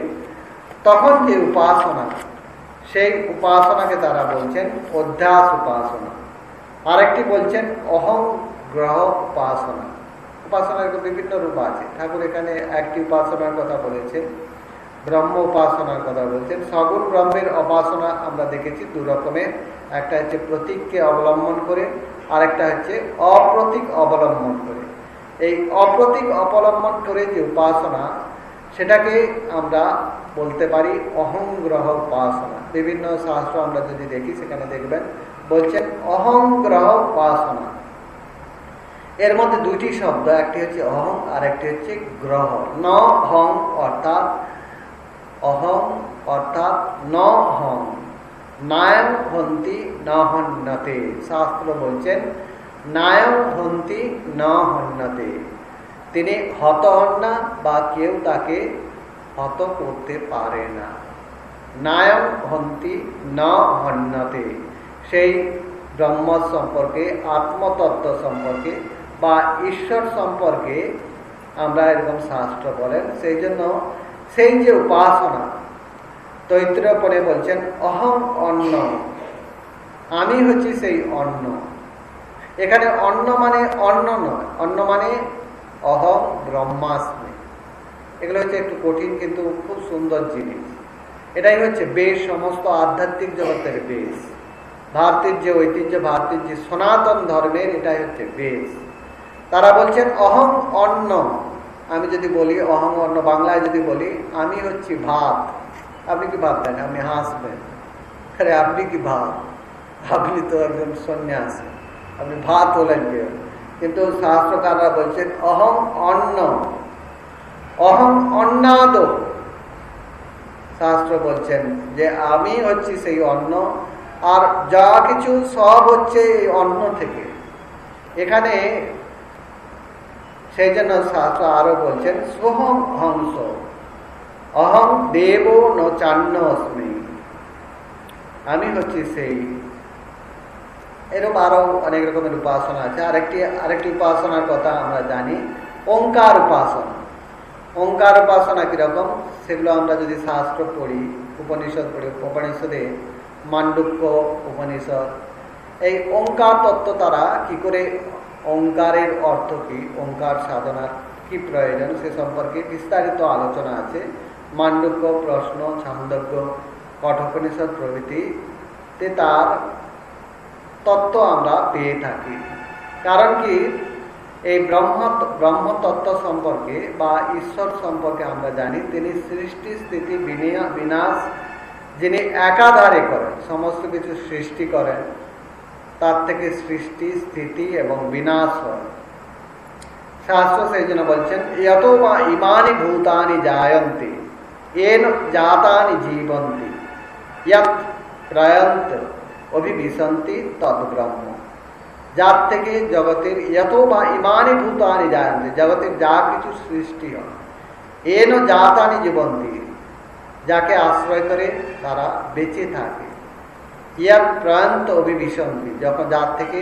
তখন যে উপাসনা, সেই উপাসনাকে তারা বলছেন অধ্যাস উপাসনা। আরেকটি বলছেন, অহং গ্রহ উপাসনা। উপাসনার বিভিন্ন রূপ আছে। ঠাকুর এখানে একটি উপাসনার কথা বলেছেন, ব্রহ্ম উপাসনার কথা বলছেন। সগুণ ব্রহ্মের উপাসনা আমরা দেখেছি দু রকমের। একটা হচ্ছে প্রতীককে অবলম্বন করে, আরেকটা হচ্ছে অপ্রতীক অবলম্বন করে। এই অপ্রতীক অবলম্বন করে যে উপাসনা, সেটাকে আমরা বলতে পারি অহংগ্রহ উপাসনা। বিভিন্ন শাস্ত্র আমরা যদি দেখি, সেখানে দেখবেন বলছেন অহংগ্রহ উপাসনা এর মধ্যে দুইটি শব্দ, একটি হচ্ছে অহং আর একটি হচ্ছে গ্রহ। ন হং অর্থাৎ অহং অর্থাৎ ন হং। নায়ং হন্তি ন হন্যতে। শাস্ত্র বলছেন, নায়ং হন্তি ন হন্যতে। তিনি হত হন না বা কেউ তাকে হত করতে পারে না। নায়ং হন্তি ন হন্যতে। সেই ব্রহ্ম সম্পর্কে, আত্মতত্ত্ব সম্পর্কে বা ঈশ্বর সম্পর্কে আমরা এরকম শাস্ত্র বলেন। সেই জন্য সেই যে উপাসনা, তৈত্রপণে বলছেন, অহং অন্ন আমি হচ্ছি সেই অন্ন। এখানে অন্ন মানে অন্ন নয়, অন্ন মানে অহং ব্রহ্মাস্মি। এগুলো হচ্ছে একটু কঠিন কিন্তু খুব সুন্দর জিনিস। এটাই হচ্ছে বেশ, সমস্ত আধ্যাত্মিক জগতের বেশ। ভারতের যে ঐতিহ্য, ভারতের যে সনাতন ধর্মের এটাই হচ্ছে বেশ তারা বলছেন, অহং অন্ন। আমি যদি বলি, অহং অন্ন। বাংলায় যদি বলি, আমি হচ্ছি ভাত। আপনি কি ভাবতেন আপনি হাসবেন। আরে, আপনি কি ভাত? আপনি তো একজন সন্ন্যাসী। আপনি ভাত হলেন কেউ। কিন্তু শাস্ত্রকাররা বলছেন, অহং অন্ন। অহং অন্নাদ। শাস্ত্র বলছেন যে, আমি হচ্ছি সেই অন্ন আর যা কিছু সব হচ্ছে এই অন্ন থেকে। এখানে সেই জন্য শাস্ত্র আরও বলছেন, সোহম হংস, অহং দেব ন চান্ন অস্মি আমি হচ্ছি সেই। এরকম আরও অনেক রকমের উপাসনা আছে। আরেকটি আরেকটি উপাসনার কথা আমরা জানি, ওঙ্কার উপাসনা। ওঙ্কার উপাসনা কীরকম? সেগুলো আমরা যদি শাস্ত্র পড়ি, উপনিষদ পড়ি, উপনিষদে মান্ডুক্য উপনিষদ। এই ওঙ্কার তত্ত্ব তারা কি করে ওঙ্কারের অর্থ কি? ওঙ্কার সাধনার কি প্রয়োজন? সে সম্পর্কে বিস্তারিত আলোচনা আছে। মান্ডুক্য প্রশ্ন ছান্দজ্ঞ কঠোপনিষদ প্রভৃতিতে তার তত্ত্ব আমরা পেয়ে থাকি। কারণ কি? এই ব্রহ্ম, ব্রহ্মতত্ত্ব সম্পর্কে বা ঈশ্বর সম্পর্কে আমরা জানি, তিনি সৃষ্টি স্থিতি বিনিয়া, বিনাশ যিনি একাধারে করেন, সমস্ত কিছু সৃষ্টি করেন, তার থেকে সৃষ্টি, স্থিতি এবং বিনাশ হয়। শাস্ত্র সেই জন্য বলছেন এত বা ইমানি ভূতানি জায়ন্তি, এন জাতানি জীবন্তি, ইয়ত প্রয়ন্ত অভিবিশন্তি তদ্ব্রহ্ম। যার থেকে জগতের এত বা ইমানি ভূতানি জায়ন্তি, জগতের যা কিছু সৃষ্টি হয়, এন জাতানি জীবন্তি যাকে আশ্রয় করে তারা বেঁচে থাকে। ইয়ার প্রয়ান্ত অভিবিশন্তি যখন যার থেকে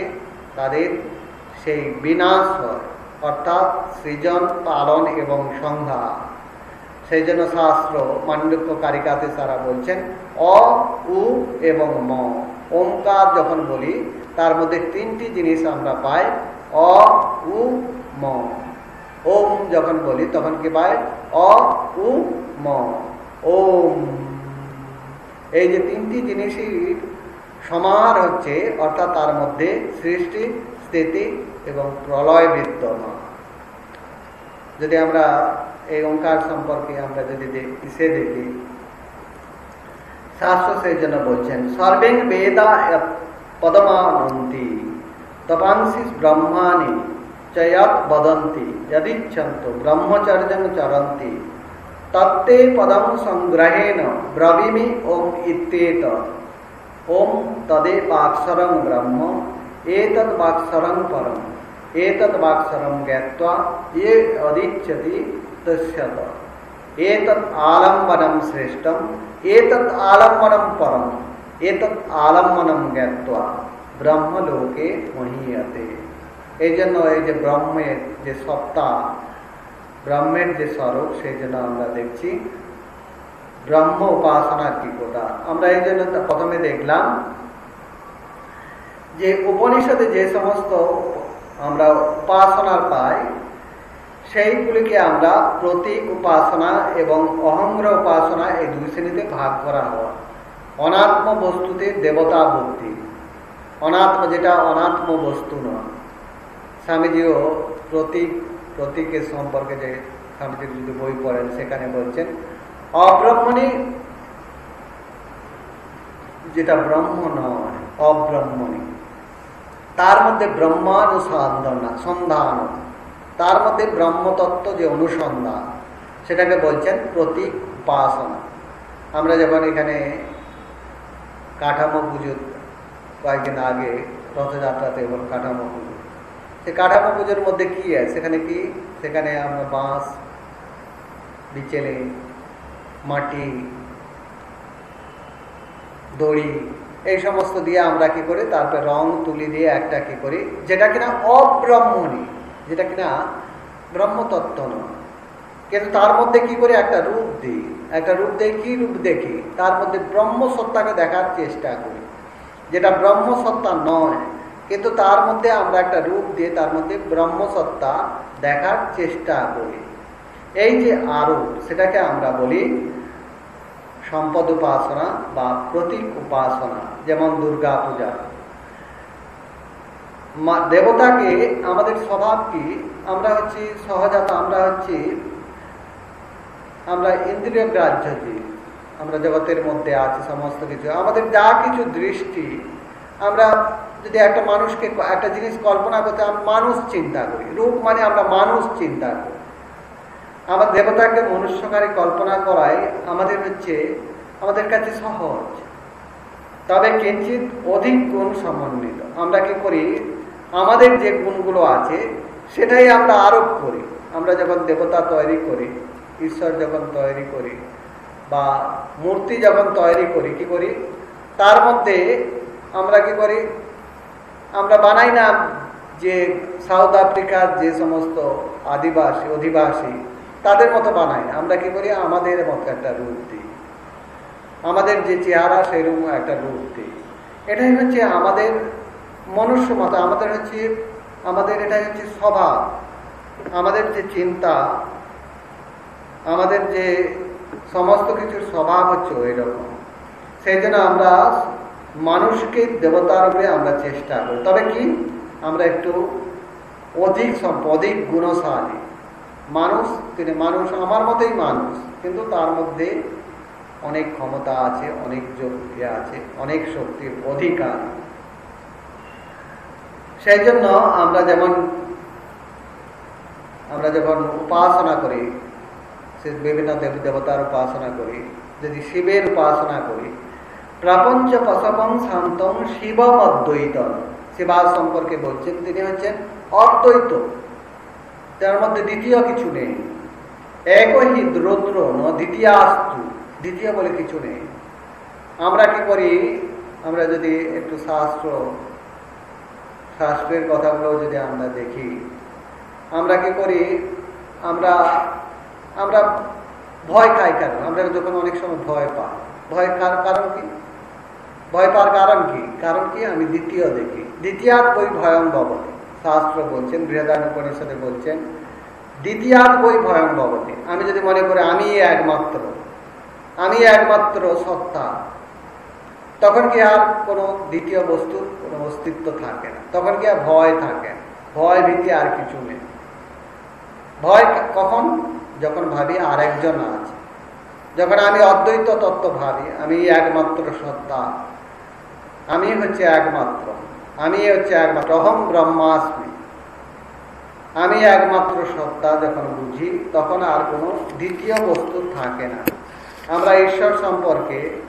তাদের সেই বিনাশ হয় অর্থাৎ সৃজন, পালন এবং সংহার সেই জন্য শাস্ত্র মান্ডক্য কারিকাতে তারা বলছেন, অ, উ এবং ম। ওমকার যখন বলি, তার মধ্যে তিনটি জিনিস আমরা পাই, অ, উ, ম। ওম যখন বলি, তখন কি পাই? অ, উ, ম। ওম। এই যে তিনটি জিনিসই সমান হচ্ছে, অর্থাৎ তার মধ্যে সৃষ্টি, স্থিতি এবং প্রলয় বিদ্যমান। যদি আমরা এই ওঙ্কার সম্পর্কে আমরা যদি ইসে দেখি। শাস্ত্র সেই জন্য বলছেন, সর্বেন বেদা পদমানন্তি তপাংসি ব্রহ্মাণি চয়ত বদন্তি, যদিচ্ছন্ত, ব্রহ্মচর্যং চরন্তি तत्ते पदम संग्रहेण ब्रवीमि ओम इत्येत। ओम तदे वाक्सर ब्रह्म, एतद वाक्सरम परम। एतद वाक्सरम ज्ञावा ये अधीक्षति तस्यत। एतत् आलम्बनम श्रेष्ठम एतत् आलम्बनम परम। एतत् आलम्बनम ज्ञावा ব্রহ্মলোকে মহিয়তে এই জন্য এই যে ব্রহ্মের যে সত্তা ব্রহ্মের যে স্বরূপ, সেই জন্য আমরা দেখছি ব্রহ্ম উপাসনার কি কথা আমরা এই জন্য প্রথমে দেখলাম যে উপনিষদে যে সমস্ত আমরা উপাসনার পাই, সেইগুলিকে আমরা প্রতীক উপাসনা এবং অহংর উপাসনা এই দুই শ্রেণীতে ভাগ করা হয়। অনাত্ম বস্তুতে দেবতা বুদ্ধি অনাত্ম যেটা অনাত্ম বস্তু নয়। স্বামীজিও প্রতীক প্রতীকের সম্পর্কে যে স্বামীজির যদি বই পড়েন, সেখানে বলছেন, অব্রহ্মণী যেটা ব্রহ্ম নয়, অব্রহ্মণী। তার মধ্যে ব্রহ্মানুসন্ধান, সন্ধান। তার মধ্যে ব্রহ্মতত্ত্ব যে অনুসন্ধান, সেটাকে বলছেন প্রতীক উপাসনা আমরা যখন এখানে কাঠামো পুজো কয়েকদিন আগে রথযাত্রাতে এবং কাঠামো পুজো সে কাঠামো পুজোর মধ্যে কি আছে? সেখানে কি? সেখানে আমরা বাঁশ, বিচেলে, মাটি, দড়ি, এই সমস্ত দিয়ে আমরা কি করি? তারপরে রং তুলি দিয়ে একটা কি করি? যেটা কিনা অব্রহ্মণী, যেটা কিনা ব্রহ্মতত্ত্ব নয়। কিন্তু তার মধ্যে কি করে? একটা রূপ দিই। একটা রূপ দিয়ে কি রূপ দেখি? তার মধ্যে ব্রহ্মসত্তাকে দেখার চেষ্টা করি। যেটা ব্রহ্মসত্তা নয় কিন্তু তার মধ্যে আমরা একটা রূপ দিয়ে তার মধ্যে ব্রহ্মসত্তা দেখার চেষ্টা করি। এই যে আরোপ সেটাকে আমরা বলি সম্পদ উপাসনা বা প্রতীক উপাসনা যেমন দুর্গা পূজা দেবতাকে আমাদের স্বভাব কি? আমরা হচ্ছি সহজাত, আমরা হচ্ছি, আমরা ইন্দ্রিয় গ্রাহ্য আমরা জগতের মধ্যে আছি, সমস্ত কিছু। আমাদের যা কিছু দৃষ্টি আমরা যদি একটা মানুষকে একটা জিনিস কল্পনা করতে আমরা মানুষ চিন্তা করি। রূপ মানে আমরা মানুষ চিন্তা করি। আমার দেবতাকে মনুষ্যকারী কল্পনা করাই আমাদের হচ্ছে, আমাদের কাছে সহজ। তবে কিঞ্চিত অধিক গুণ সমন্বিত। আমরা কি করি? আমাদের যে গুণগুলো আছে, সেটাই আমরা আরোপ করি। আমরা যখন দেবতা তৈরি করি, ঈশ্বর যখন তৈরি করি, বা মূর্তি যখন তৈরি করি, কি করি? তার মধ্যে আমরা কি করি? আমরা বানাই না যে সাউথ আফ্রিকার যে সমস্ত আদিবাসী, অধিবাসী, তাদের মতো বানাই আমরা কি করি? আমাদের মতো একটা রূপ দিই। আমাদের যে চেহারা, সেরকম একটা রূপ দিই। এটাই হচ্ছে আমাদের মনুষ্য মতো আমাদের হচ্ছে, আমাদের এটাই হচ্ছে স্বভাব। আমাদের যে চিন্তা, আমাদের যে সমস্ত কিছুর স্বভাব হচ্ছে ওই রকম সেই জন্য আমরা মানুষকে দেবতার উপরে আমরা চেষ্টা করি। তবে কি? আমরা একটু অধিক অধিক গুণশালী। মানুষ, তিনি মানুষ, আমার মতেই মানুষ, কিন্তু তার মধ্যে অনেক ক্ষমতা আছে, অনেক যোগ্য আছে, অনেক শক্তির অধিকার। সেই জন্য আমরা যেমন, আমরা যখন উপাসনা করি, সে বিভিন্ন দেবী দেবতার উপাসনা করি, যদি শিবের উপাসনা করি প্রপঞ্চ পশবং শান্তম শিবম অদ্বৈত শিবা সম্পর্কে বলছেন, তিনি হচ্ছেন অদ্বৈত। তার মধ্যে দ্বিতীয় কিছু নেই। একই রৌদ্র ন দ্বিতীয়াস্তু। দ্বিতীয় বলে কিছু নেই। আমরা কি করি? আমরা যদি একটু শাস্ত্র, শাস্ত্রের কথাগুলো যদি আমরা দেখি, আমরা কি করি? আমরা আমরা ভয় খাই কেন? আমরা যখন অনেক সময় ভয় পাই। ভয় কারণ কি? ভয় পাওয়ার কারণ কি? কারণ কি? আমি দ্বিতীয় দেখি। দ্বিতীয়াত বই ভয়ং ভবতী শাস্ত্র বলছেন বৃহদান পরিষদে বলছেন, দ্বিতীয়াত বই ভয়ং ভবতী আমি যদি মনে করি আমি একমাত্র আমি একমাত্র সত্তা, তখন কি আর কোনো দ্বিতীয় বস্তুর কোনো অস্তিত্ব থাকে না। তখন কি আর ভয় থাকে ভয় ভীতি আর কিছু নেই। ভয় কখন? যখন ভাবি আর একজন আছে। যখন আমি অদ্বৈত তত্ত্ব ভাবি, আমি একমাত্র সত্তা আমি হচ্ছে একমাত্র। আমি হচ্ছে একমাত্র, অহম ব্রহ্মাস্মি। আমি একমাত্র সত্তা যখন বুঝি, তখন আর কোনো দ্বিতীয় বস্তু থাকে না। আমরা ঈশ্বর সম্পর্কে,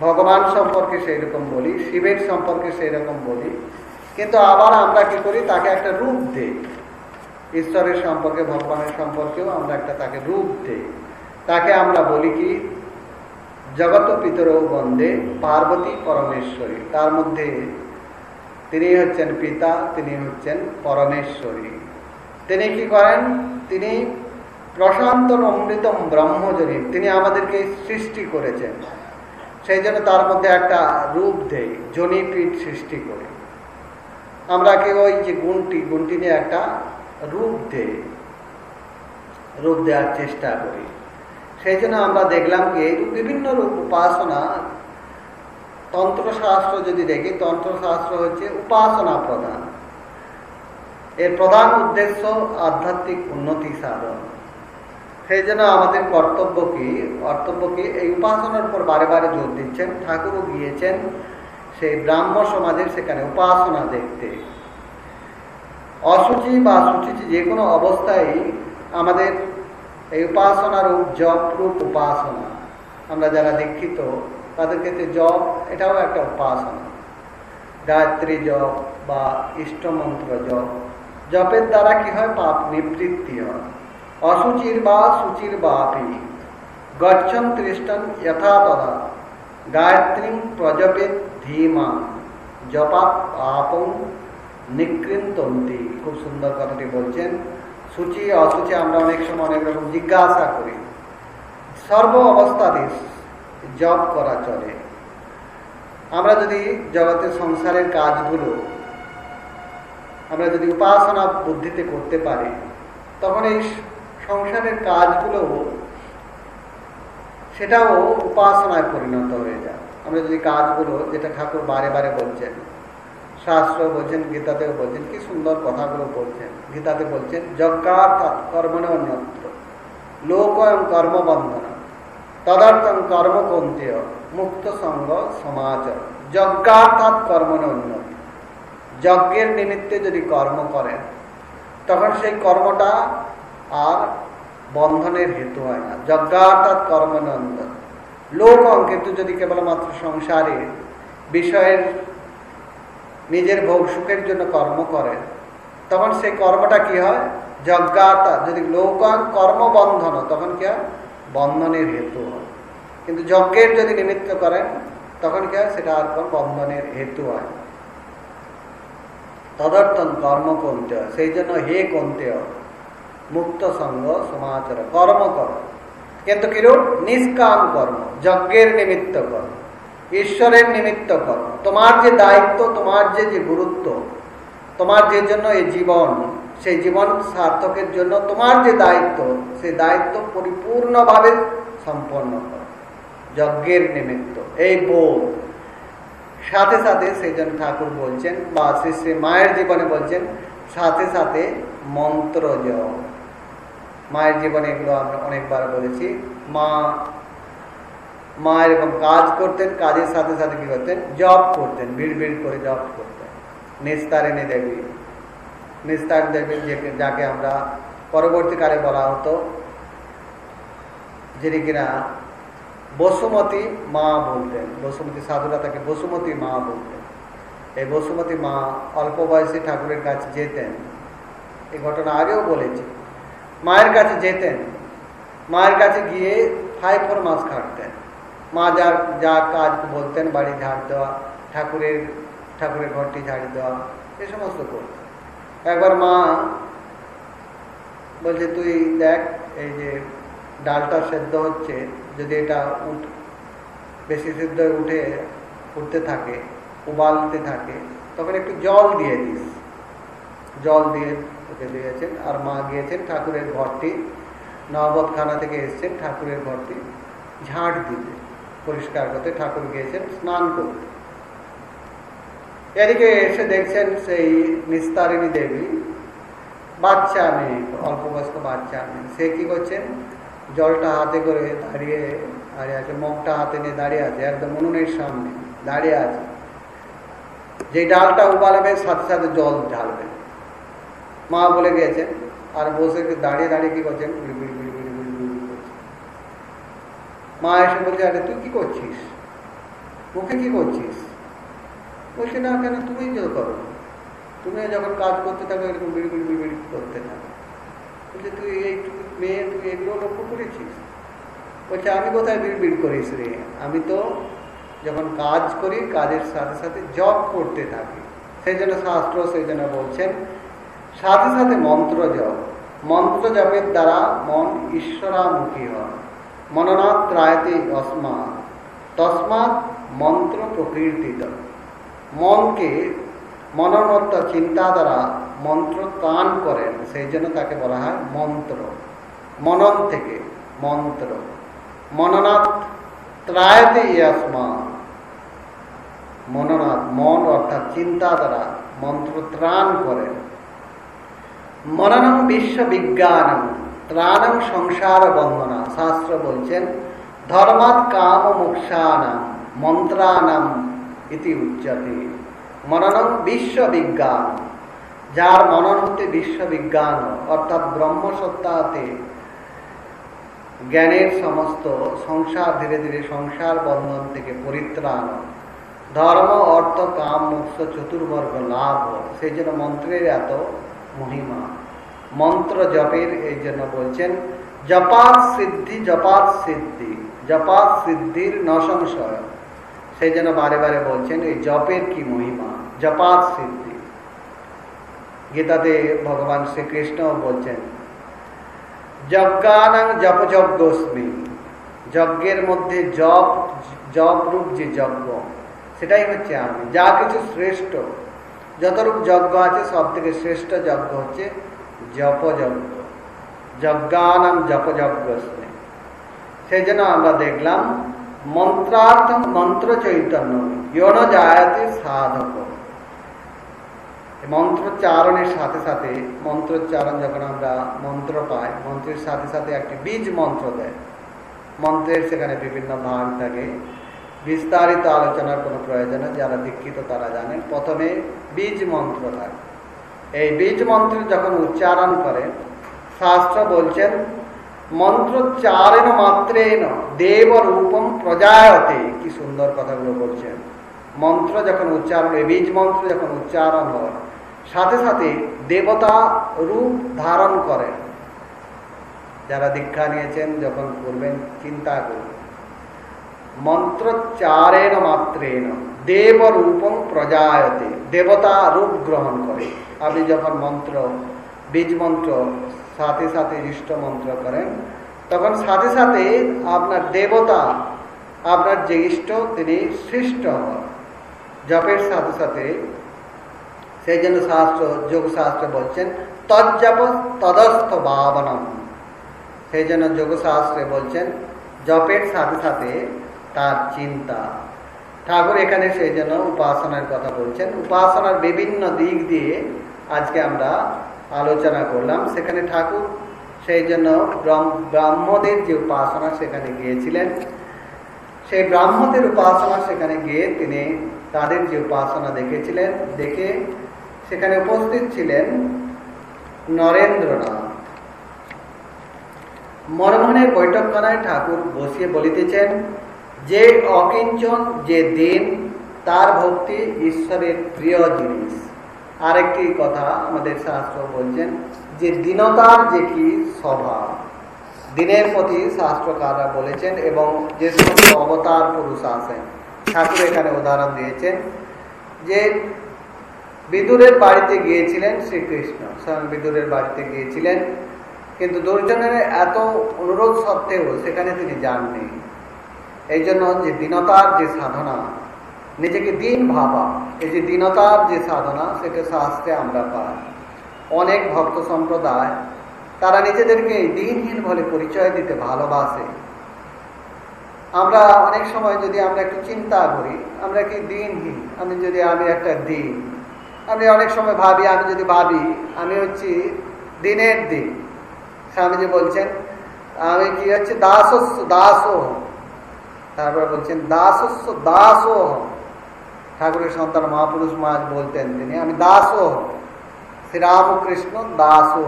ভগবান সম্পর্কে সেই রকম বলি, শিবের সম্পর্কে সেই রকম বলি। কিন্তু আবার আমরা কি করি? তাকে একটা রূপ দেই। ঈশ্বরের সম্পর্কে, ভগবানের সম্পর্কেও আমরা একটা তাকে রূপ দেই। তাকে আমরা বলি কি? জগত পিতর বন্দে পার্বতী পরমেশ্বরী। তার মধ্যে তিনি হচ্ছেন পিতা, তিনি হচ্ছেন পরমেশ্বরী। তিনি কি করেন? তিনি প্রশান্ত অমৃতম ব্রহ্মজনী। তিনি আমাদেরকে সৃষ্টি করেছেন। সেই জন্য তার মধ্যে একটা রূপ দেয়, জনিপীঠ সৃষ্টি করে। আমরা কি ওই যে গুণটি গুণটি নিয়ে একটা রূপ দেয়, রূপ দেওয়ার চেষ্টা করি। সেই জন্য আমরা দেখলাম কি বিভিন্ন রূপ উপাসনা, তন্ত্রশাস্ত্র যদি দেখি, তন্ত্রশাস্ত্র হচ্ছে উপাসনা প্রধান। এর প্রধান উদ্দেশ্য আধ্যাত্মিক উন্নতি সাধন। সেই জন্য আমাদের কর্তব্য কি কর্তব্য কি, এই উপাসনার উপর বারে বারে জোর দিচ্ছেন, ঠাকুরও গিয়েছেন সেই ব্রাহ্ম সমাজের সেখানে উপাসনা দেখতে। অসুচি বা সুচি যে কোনো অবস্থায় আমাদের এই উপাসনার রূপ, জপ রূপ উপাসনা। আমরা যারা দীক্ষিত, তাদের ক্ষেত্রে জপ এটাও একটা উপাসনা। গায়ত্রী জপ বা ইষ্টমন্ত্র জপ। জপের দ্বারা কি হয়? পাপ নিবৃত্তি হয়। অসুচির বা সুচির বাপি গচ্ছন তৃষ্টন যথা তথা গায়ত্রী প্রজপেত ধীমা জপাত পাপং নিকৃন্তন্তি। খুব সুন্দর কথাটি বলছেন। সূচি, অসুচি আমরা অনেক সময় অনেক রকম জিজ্ঞাসা করি। সর্ব অবস্থাতে জব করা চলে। আমরা যদি জগতের সংসারের কাজগুলো, আমরা যদি উপাসনা বুদ্ধিতে করতে পারি, তখন এই সংসারের কাজগুলো সেটাও উপাসনায় পরিণত হয়ে যায়। আমরা যদি কাজগুলো, যেটা ঠাকুর বারে বারে বলছেন শাস্ত্র বলছেন গীতাতেও বলছেন, কি সুন্দর কথাগুলো বলছেন। গীতাতে বলছেন যজ্ঞার্থ কর্মণ অন্যত্র। লোক কর্মবন্ধন তদর্থম কর্মকন্তীয় মুক্ত সঙ্গ সমাজ। যজ্ঞার্থাৎ কর্মণ উন্নত যজ্ঞের নিমিত্তে যদি কর্ম করেন, তখন সেই কর্মটা আর বন্ধনের হেতু হয় না। যজ্ঞা যজ্ঞার্থাৎ কর্মনন্দন লোক কিন্তু যদি কেবলমাত্র সংসারে, বিষয়ের নিজের ভোগ সুখের জন্য কর্ম করেন তখন সেই কর্মটা কি হয়? যজ্ঞাতা। যদি লৌকাং কর্মবন্ধন তখন কি হয়? বন্ধনের হেতু হয়। কিন্তু যজ্ঞের যদি নিমিত্ত করেন, তখন কি হয়? সেটা আর কোন বন্ধনের হেতু হয় তদর্থন কর্ম কমতে হয়। সেই জন্য হে কমতে মুক্ত সঙ্গ সমাচার, কর্ম কর। কিন্তু কিরূপ? নিষ্কাম কর্ম, যজ্ঞের নিমিত্ত কর্ম। ঈশ্বরের নিমিত্ত কর্ম তোমার যে দায়িত্ব, তোমার যে যে গুরুত্ব, তোমার যে জন্য এই জীবন, সেই জীবন সার্থকের জন্য তোমার যে দায়িত্ব, সেই দায়িত্ব পরিপূর্ণভাবে সম্পন্ন কর। যজ্ঞের নিমিত্ত। এই বোধ। সাথে সাথে সেই জন্য ঠাকুর বলছেন, বা শ্রী শ্রী মায়ের জীবনে বলছেন, সাথে সাথে মন্ত্র জপ মায়ের জীবনে এগুলো আমরা অনেকবার বলেছি। মা মা এরকম কাজ করতেন, কাজের সাথে সাথে কি করতেন? জব করতেন, ভিড় ভিড় করে জব করতেন। নিস্তারিণী দেবী। নিস্তার দেবী যাকে আমরা পরবর্তীকালে বলা হতো, যিনি কিনা বসুমতী মা বলতেন। বসুমতী সাধুরা তাকে বসুমতী মা বলতেন। এই বসুমতী মা অল্প বয়সে ঠাকুরের কাছে যেতেন। এই ঘটনা আগেও বলেছি। মায়ের কাছে যেতেন। মায়ের কাছে গিয়ে ফাইভ ফোর মাস খাটতেন মা যার, যা কাজ বলতেন বাড়ি ঝাড় দেওয়া, ঠাকুরের ঠাকুরের ঘরটি ঝাড়ি দেওয়া, এ সমস্ত করতেন একবার মা বলছে, তুই দেখ, এই যে ডালটা সেদ্ধ হচ্ছে, যদি এটা উঠ বেশি সিদ্ধ উঠে, উঠতে থাকে, উবালতে থাকে, তখন একটু জল দিয়ে দিস। জল দিয়ে ওকে দিয়েছেন, আর মা গিয়েছেন ঠাকুরের ঘরটি নবদখানা থেকে এসছেন ঠাকুরের ঘরটি ঝাঁট দিতে। পরিষ্কার করতে ঠাকুর গিয়েছেন, স্নান করতে। এদিকে এসে দেখছেন সেই নিস্তারিণী দেবী, বাচ্চা মেয়ে অল্প বয়স্ক বাচ্চা মেয়ে সে কি করছেন? জলটা হাতে করে দাঁড়িয়ে দাঁড়িয়ে আছে মগটা হাতে নিয়ে দাঁড়িয়ে আছে, একদম উনুনের সামনে দাঁড়িয়ে আছে। যে ডালটা উবালবে, সাথে সাথে জল ঢালবে। মা বলে গিয়েছেন আর বসে দাঁড়িয়ে দাঁড়িয়ে কি করছেন? গুড়ি মা এসে বলছে, আরে তুই কি করছিস? ওকে কি করছিস? বলছে, না, কেন? তুমি যে করো। তুমি যখন কাজ করতে থাকো, এরকম বিড়ি বিড়ি বিড়ি করতে থাকো। বলছে, তুই এইটুকু মেয়ে, তুই এগুলো লক্ষ্য করেছিস? বলছে, আমি কোথায় বিড় করিস রে? আমি তো যখন কাজ করি, কাজের সাথে সাথে জব করতে থাকি। সেই জন্য শাস্ত্র সেই জন্য বলছেন, সাথে সাথে মন্ত্র জপ। মন্ত্র জপের দ্বারা মন ঈশ্বরামুখী হয়। মননাথ ত্রায়তে অস্মাৎ তসমাৎ মন্ত্র প্রকীর্তিত। মনকে মননত্ব চিন্তা দ্বারা মন্ত্র তান করেন, সেই জন্য তাকে বলা হয় মন্ত্র। মনন থেকে মন্ত্র। মননাথ ত্রায়তে মননাথ মন অর্থাৎ চিন্তা দ্বারা মন্ত্র ত্রাণ করেন। মননম বিশ্ববিজ্ঞানম। ত্রাণম সংসার বন্দনা, শাস্ত্র বলছেন, ধর্মাৎ কাম মোক্ষানাম, মন্ত্রানাম ইতি উচ্চতে। মননম বিশ্ববিজ্ঞান। যার মনন হতে বিশ্ববিজ্ঞান, অর্থাৎ ব্রহ্মসত্তাতে জ্ঞানের সমস্ত সংসার, ধীরে ধীরে সংসার বন্ধন থেকে পরিত্রাণ, ধর্ম, অর্থ, কাম, মোক্ষ, চতুর্বর্গ লাভ, সেই জন্য মন্ত্রের এত মহিমা। মন্ত্র জপের এই জন্য বলছেন, জপাত সিদ্ধি জপাত সিদ্ধি, জপাত সিদ্ধির ন সংশয় সেই জন্য বারে বারে বলছেন, এই জপের কি মহিমা? জপাত সিদ্ধি। গীতাতে ভগবান শ্রীকৃষ্ণ বলছেন, যজ্ঞানাং জপ যজ্ঞের মধ্যে জপ জপ রূপ যে যজ্ঞ, সেটাই হচ্ছে আমি, যা কিছু শ্রেষ্ঠ। যতরূপ যজ্ঞ আছে সব থেকে শ্রেষ্ঠ যজ্ঞ হচ্ছে জপ যজ্ঞ যজ্ঞানাম জপ যজ্ঞস্মি সেই জন্য আমরা দেখলাম মন্ত্রার্থ মন্ত্র চৈতন্য, ইয়ন জায়াতে সাধক। মন্ত্রোচ্চারণের সাথে সাথে, মন্ত্রোচ্চারণ যখন আমরা মন্ত্র পাই, মন্ত্রের সাথে সাথে একটি বীজ মন্ত্র দেয়। মন্ত্রের সেখানে বিভিন্ন ভাগ থাকে। বিস্তারিত আলোচনার কোনো প্রয়োজন যারা দীক্ষিত তারা জানেন। প্রথমে বীজ মন্ত্র থাকে। এই বীজ মন্ত্র যখন উচ্চারণ করে শাস্ত্র বলছেন, মন্ত্রোচ্চারেণ মাত্রেন দেব রূপম প্রজায়তে। কি সুন্দর কথাগুলো বলছেন। মন্ত্র যখন উচ্চারণ, এই বীজ মন্ত্র যখন উচ্চারণ হয়, সাথে সাথে দেবতা রূপ ধারণ করেন। যারা দীক্ষা নিয়েছেন, যখন করবেন, চিন্তা করবেন মন্ত্রোচ্চারেণ মাত্রেন দেব রূপম প্রজায়তে, দেবতা রূপ গ্রহণ করে। আপনি যখন মন্ত্র, বীজ মন্ত্র, সাথে সাথে ইষ্ট মন্ত্র করেন, তখন সাথে সাথে আপনার দেবতা, আপনার যে ইষ্ট, তিনি সৃষ্ট হন। জপের সাথে সাথে, সেই জন্য শাস্ত্র যোগ শাস্ত্র বলছেন, তজ্জপ তদস্থ ভাবনম সেই জন্য যোগশাস্ত্রে বলছেন, জপের সাথে সাথে তার চিন্তা। ঠাকুর এখানে সেই জন্য উপাসনার কথা বলছেন। উপাসনার বিভিন্ন দিক দিয়ে আজকে আমরা আলোচনা করলাম। সেখানে ঠাকুর সেই জন্য ব্রাহ্মদের যে উপাসনা সেখানে গিয়েছিলেন। সেই ব্রাহ্মদের উপাসনা সেখানে গিয়ে তিনি তাদের যে উপাসনা দেখেছিলেন, দেখে সেখানে উপস্থিত ছিলেন নরেন্দ্রনাথ। মনমোহনের বৈঠকখানায় ঠাকুর বসিয়ে বলিতেছেন যে অকিঞ্চন, যে দিন, তার ভক্তি ঈশ্বরের প্রিয় জিনিস। আরেকটি কথা আমাদের শাস্ত্র বলছেন যে দীনতার যে কি স্বভাব। দিনের প্রতি শাস্ত্রকাররা বলেছেন এবং যে সমস্ত অবতার পুরুষ আছেন, ঠাকুর এখানে উদাহরণ দিয়েছেন যে বিদুরের বাড়িতে গিয়েছিলেন শ্রীকৃষ্ণ। স্বয়ং বিদুরের বাড়িতে গিয়েছিলেন, কিন্তু দুর্জনের এত অনুরোধ সত্ত্বেও সেখানে তিনি যাননি। এই জন্য যে দীনতার যে সাধনা, নিজেকে দিন ভাবা, এই যে দীনতার যে সাধনা, সেটা শাস্ত্রে আমরা পাই। অনেক ভক্ত সম্প্রদায়, তারা নিজেদেরকে দিনহীন বলে পরিচয় দিতে ভালোবাসে। আমরা অনেক সময় যদি আমরা একটু চিন্তা করি, আমরা কি দিনহীন? আমি যদি আমি একটা দিন, আমি অনেক সময় ভাবি, আমি যদি ভাবি, আমি হচ্ছি দিনের দিন। স্বামীজি বলছেন, আমি কি হচ্ছে দাসস্য দাসও তারপর বলছেন দাসস্য দাসও ঠাকুরের সন্তান মহাপুরুষ মাঝ বলতেন তিনি, আমি দাসও শ্রীরামকৃষ্ণ দাসও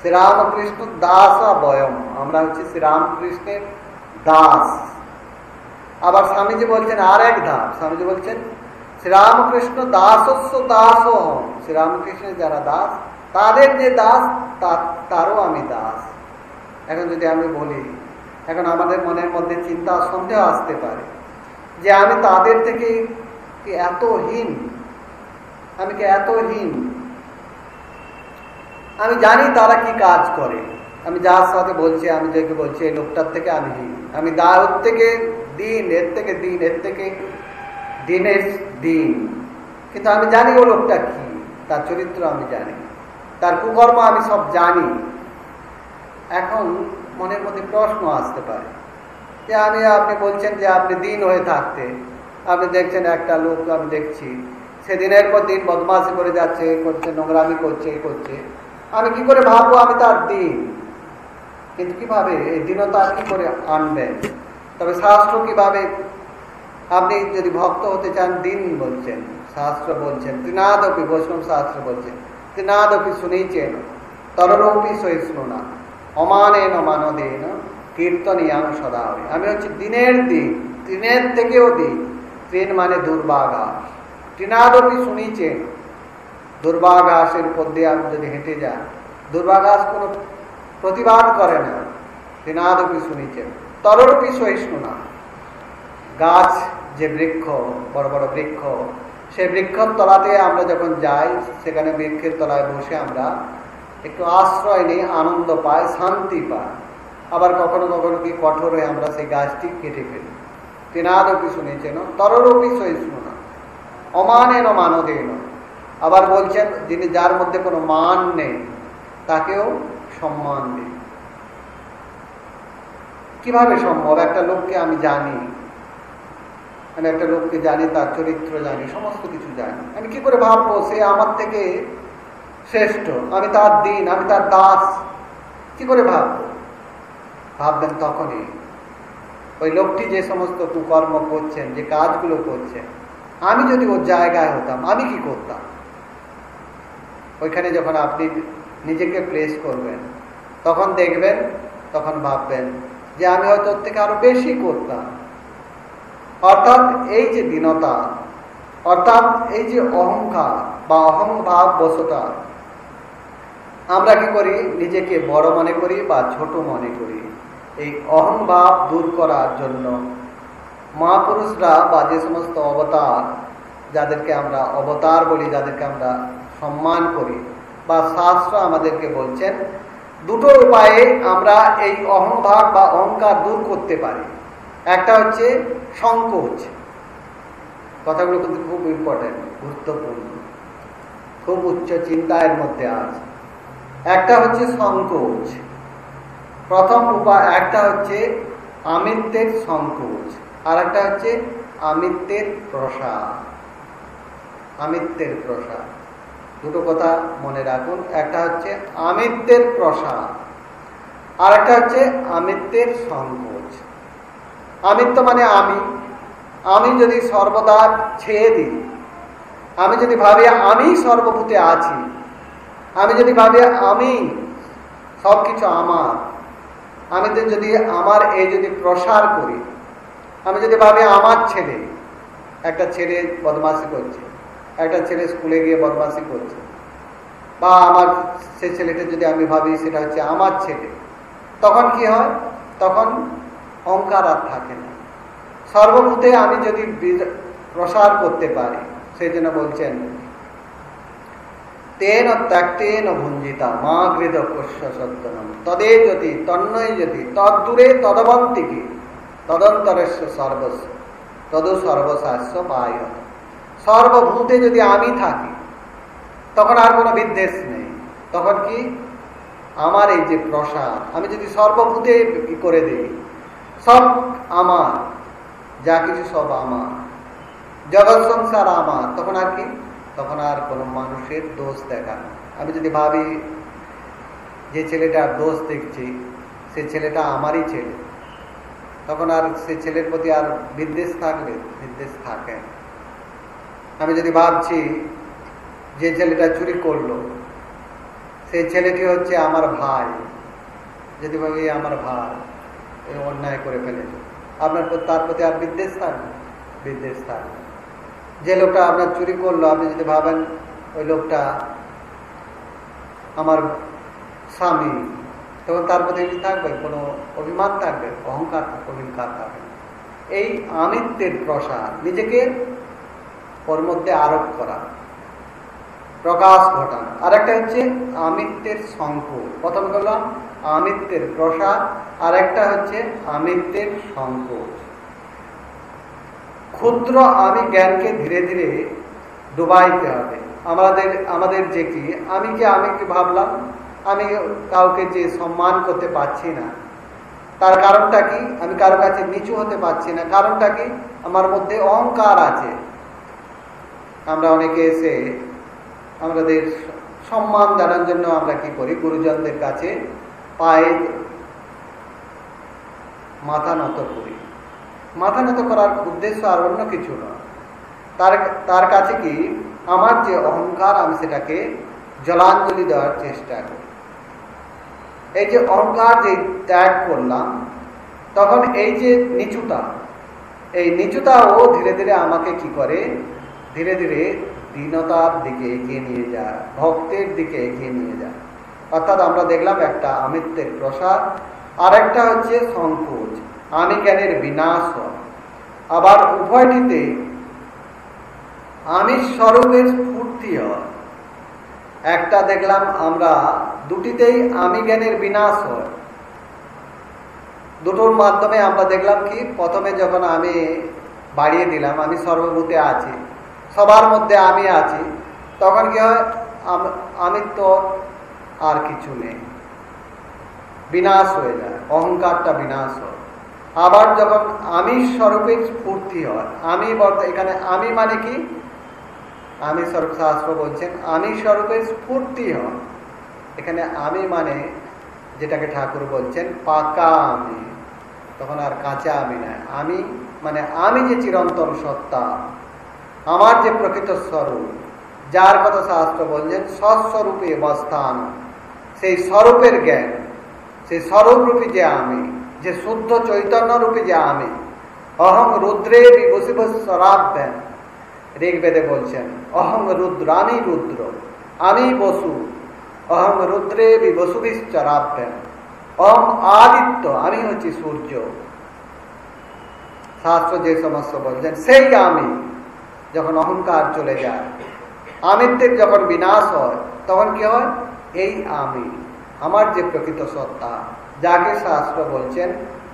শ্রীরামকৃষ্ণ দাস বয়ম আমরা হচ্ছে শ্রীরামকৃষ্ণের দাস। আবার স্বামীজি বলছেন আর এক ধাপ। স্বামীজি বলছেন, শ্রীরামকৃষ্ণ দাসস্য দাস হন শ্রীরামকৃষ্ণের যারা দাস, তাদের যে দাস তারও আমি দাস। এখন যদি আমি বলি এখন আমাদের মনের মধ্যে চিন্তা সন্দেহ আসতে পারে যে আমি তাদের থেকে কি এতহীন আমি কি এত হীন? আমি জানি তারা কি কাজ করে। আমি যার সাথে বলছি, আমি যাকে বলছি, এই লোকটার থেকে আমি হীন। আমি দাওর থেকে দিন, এর থেকে দিন, এর থেকে দিনের দিন। কিন্তু আমি জানি ও লোকটা কি, তার চরিত্র আমি জানি। তার কুকর্ম আমি সব জানি। এখন মনের মধ্যে প্রশ্ন আসতে পারে। যে আমি, আপনি বলছেন যে আপনি দিন হয়ে থাকতে, আপনি দেখছেন একটা লোক, আমি দেখছি, সে দিনের পর দিন বদমাশি করে যাচ্ছে করছে, নোংরামি করছে করছে। আমি কি করে ভাববো আমি তার দিন? কিন্তু কীভাবে? এই দীনতা কি করে আনবেন? তবে শাস্ত্র কীভাবে? আপনি যদি ভক্ত হতে চান, দিন বলছেন, শাস্ত্র বলছেন তৃণাদপি বৈষ্ণব শাস্ত্র বলছেন তৃণাদপি শুনেছেন তররূপী সহিষ্ণু না। অমানেন মানদেন কীর্তনিয়াং সদা হবে আমি হচ্ছে দিনের দিন দিনের থেকেও দিন ট্রেন মানে দুর্বাঘাস তৃণাদপি শুনেছেন দুর্বাঘাসের উপর দিয়ে আপনি যদি হেঁটে যান দুর্বাঘাস কোনো প্রতিবাদ করে না। তৃণাদপি শুনেছেন, তররূপী সহিষ্ণু না গাছ যে বৃক্ষ, বড় বড় বৃক্ষ, সেই বৃক্ষর তলাতে আমরা যখন যাই, সেখানে বৃক্ষের তলায় বসে আমরা একটু আশ্রয় নিই আনন্দ পায়, শান্তি পায়। আবার কখনো কখনো কি কঠোর হয়ে আমরা সেই গাছটি কেটে ফেলি। তেনাদপি শুনেছেন তররূপী সহিষ্ণু না। অমানেন মানদেন। আবার বলছেন, যিনি যার মধ্যে কোনো মান নেই, তাকেও সম্মান দিই কীভাবে সম্ভব? একটা লোককে আমি জানি। আমি একটা লোককে জানি, তার চরিত্র জানি, সমস্ত কিছু জানি। আমি কি করে ভাববো? সে আমার থেকে শ্রেষ্ঠ, আমি তার দিন, আমি তার দাস। কি করে ভাববো? ভাববেন তখনই। ওই লোকটি যে সমস্ত কুকর্ম করছেন, যে কাজগুলো করছেন, আমি যদি ওর জায়গায় হতাম, আমি কি করতাম? ওইখানে যখন আপনি নিজেকে প্লেস করবেন, তখন দেখবেন, তখন ভাববেন যে আমি হয়তো ওর থেকে আরও বেশি করতাম। অর্থাৎ এই যে দীনতা, অর্থাৎ এই যে অহংকার বা অহংভাব বসতা আমরা কি করি? নিজেকে বড় মনে করি বা ছোট মনে করি। এই অহংভাব দূর করার জন্য মহাপুরুষরা বা যে সমস্ত অবতার যাদেরকে আমরা অবতার বলি, যাদেরকে আমরা সম্মান করি বা শাস্ত্র আমাদেরকে বলছেন, দুটো উপায়ে আমরা এই অহংভাব বা অহংকার দূর করতে পারি। একটা হচ্ছে সংকোচ কথাগুলো কিন্তু খুব ইম্পর্টেন্ট গুরুত্বপূর্ণ। খুব উচ্চ চিন্তা এর মধ্যে আছে একটা হচ্ছে সংকোচ। প্রথম উপায় একটা হচ্ছে আমিত্বের সংকোচ। আর একটা হচ্ছে আমিত্বের প্রসাদ আমিত্বের প্রসাদ দুটো কথা মনে রাখুন। একটা হচ্ছে আমিত্বের প্রসাদ আর একটা হচ্ছে আমিত্বের সংকোচ। আমিত্ব মানে আমি। আমি যদি সর্বদা ছেয়ে দিই, আমি যদি ভাবি আমি সর্বভূতে আছি আমি যদি ভাবি, আমি সব কিছু আমার, আমি যদি আমার এই যদি প্রসার করি, আমি যদি ভাবি আমার ছেলে, একটা ছেলে বদমাসি করছে, একটা ছেলে স্কুলে গিয়ে বদমাসি করছে, বা আমার সে ছেলেটা যদি আমি ভাবি সেটা হচ্ছে আমার ছেলে, তখন কি হয়? তখন অহংকার আর থাকে না। সর্বভূতে আমি যদি প্রসার করতে পারি, সেই জন্য বলছেন তেন ত্যাক্তেন ভুঞ্জিতা, মা গৃদ পোষ্য তদে যদি তন্নয় যদি, তদ্দূরে তদবন্তিকে তদন্তরেশ্ব সর্বস্ব, তদু সর্বশাস্য পায় সর্বভূতে যদি আমি থাকি, তখন আর কোনো বিদ্বেষ নেই। তখন কি? আমার এই যে প্রসাদ, আমি যদি সর্বভূতে করে দিই, সব আমার, যা কিছু সব আমার, জগৎ সংসার আমার, তখন আর কি? তখন আর কোনো মানুষের দোষ দেখা। আমি যদি ভাবি, যে ছেলেটার দোষ দেখছি, সে ছেলেটা আমারই ছেলে, তখন আর সে ছেলের প্রতি আর বিদ্বেষ থাকবে বিদ্বেষ থাকে আমি যদি ভাবছি, যে ছেলেটা চুরি করল, সেই ছেলেটি হচ্ছে আমার ভাই। যদি ভাবি আমার ভাই অন্যায় করে ফেলেছে। আপনার তার প্রতি আর বিদ্বেষ থাকবে? বিদ্বেষ থাকবে। যে লোকটা আপনার চুরি করল, আপনি যদি ভাবেন ওই লোকটা আমার স্বামী, তখন তার প্রতি কি থাকবে, কোনো অভিমান থাকবে, অহংকার অহংকার থাকবে এই আমিত্বের প্রসার নিজেকে ওর মধ্যে আরোপ করা, প্রকাশ ঘটানো। আর একটা হচ্ছে আমিত্বের সংকোচ। প্রথম করলাম আমিত্বের প্রসার আর একটা হচ্ছে আমিত্বের সংকোচ। ক্ষুদ্র আমি জ্ঞানকে ধীরে ধীরে ডুবাইতে হবে। আমাদের আমাদের যে কি, আমি কি আমি কি ভাবলাম? আমি কাউকে যে সম্মান করতে পারছি না, তার কারণটা কি? আমি কারও কাছে নিচু হতে পারছি না। কারণটা কি? আমার মধ্যে অহংকার আছে। আমরা অনেকে এসে আমাদের সম্মান জানার জন্য আমরা কি করি? গুরুজনদের কাছে পায়ে মাথা নত করি। মাথা নত করার উদ্দেশ্য আর অন্য কিছু নয় তার তার কাছে কি আমার যে অহংকার, আমি সেটাকে জলাঞ্জলি দেওয়ার চেষ্টা করি। এই যে অহংকার যে ত্যাগ করলাম, তখন এই যে নিচুতা, এই নিচুতাও ধীরে ধীরে আমাকে কি করে? ধীরে ধীরে দীনতার দিকে এগিয়ে নিয়ে যায়, ভক্তের দিকে এগিয়ে নিয়ে যায়। অর্থাৎ আমরা দেখলাম একটা আমিত্বের প্রসাদ আর একটা হচ্ছে সংকোচ। জ্ঞানের বিনাশ হয়। আবার উভয়টিতে আমি স্বরূপের স্ফূর্তি হয়। একটা দেখলাম আমরা, দুটিতেই আমি জ্ঞানের বিনাশ হয়। দুটোর মাধ্যমে আমরা দেখলাম কি, প্রথমে যখন আমি বাড়িয়ে দিলাম, আমি সর্বভূতে আছি, সবার মধ্যে আমি আছি, তখন কি হয় আমি তো আর কিছু নেই। বিনাশ হয়ে যায়, অহংকারটা বিনাশ হয়। আবার যখন আমি স্বরূপে স্ফূর্তি হয়, আমি এখানে আমি মানে কি? আমি স্বরূপ শাস্ত্র বলছেন, আমি স্বরূপে স্ফূর্তি হয়। এখানে আমি মানে যেটাকে ঠাকুর বলছেন, পাকা আমি। তখন আর কাঁচা আমি নয় আমি মানে আমি যে চিরন্তন সত্তা, আমার যে প্রকৃত স্বরূপ, যার কথা শাস্ত্র বলছেন সস্বরূপে অবস্থান। সেই স্বরূপের জ্ঞান, সেই স্বরূপ রূপী যে আমি যে শুদ্ধ চৈতন্য রূপী যে আমি, অহং রুদ্রে বিভূষিব ঋগ্বেদে বলছেন, অহং রুদ্র আমি রুদ্র আমি বসু, অহং রুদ্রে বিবসুবিশ্চরাভ্যেন অহং আদিত্য আমি হচ্ছি সূর্য। শাস্ত্র যে সমস্ত বলছেন, সেই আমি, যখন অহংকার চলে যায়, আমিত্বের যখন বিনাশ হয়, তখন কি হয়? এই আমি, আমার যে প্রকৃত সত্তা যাকে শাস্ত্র বলছেন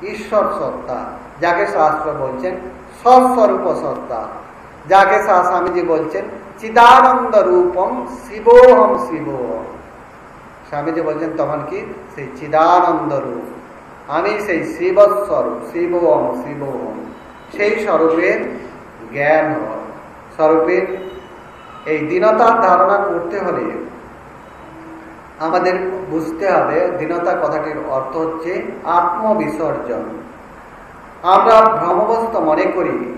ঈশ্বর সত্তা, যাকে শাস্ত্র বলছেন সস্বরূপ সত্তা, যাকে শাহ স্বামীজি বলছেন চিদানন্দ রূপম শিবোহম শিবোহম। স্বামীজি বলছেন তখন কি? সেই চিদানন্দ রূপ। আমি সেই শিবস্বরূপ, শিবোহম শিবোহম। সেই স্বরূপের জ্ঞান স্বরূপের এই দীনতার ধারণা করতে হলে আমাদের বুঝতে হবে, দীনতা কথাটির অর্থ হচ্ছে আত্মবিসর্জন। আমরা ভ্রমবস্ত মনে করি,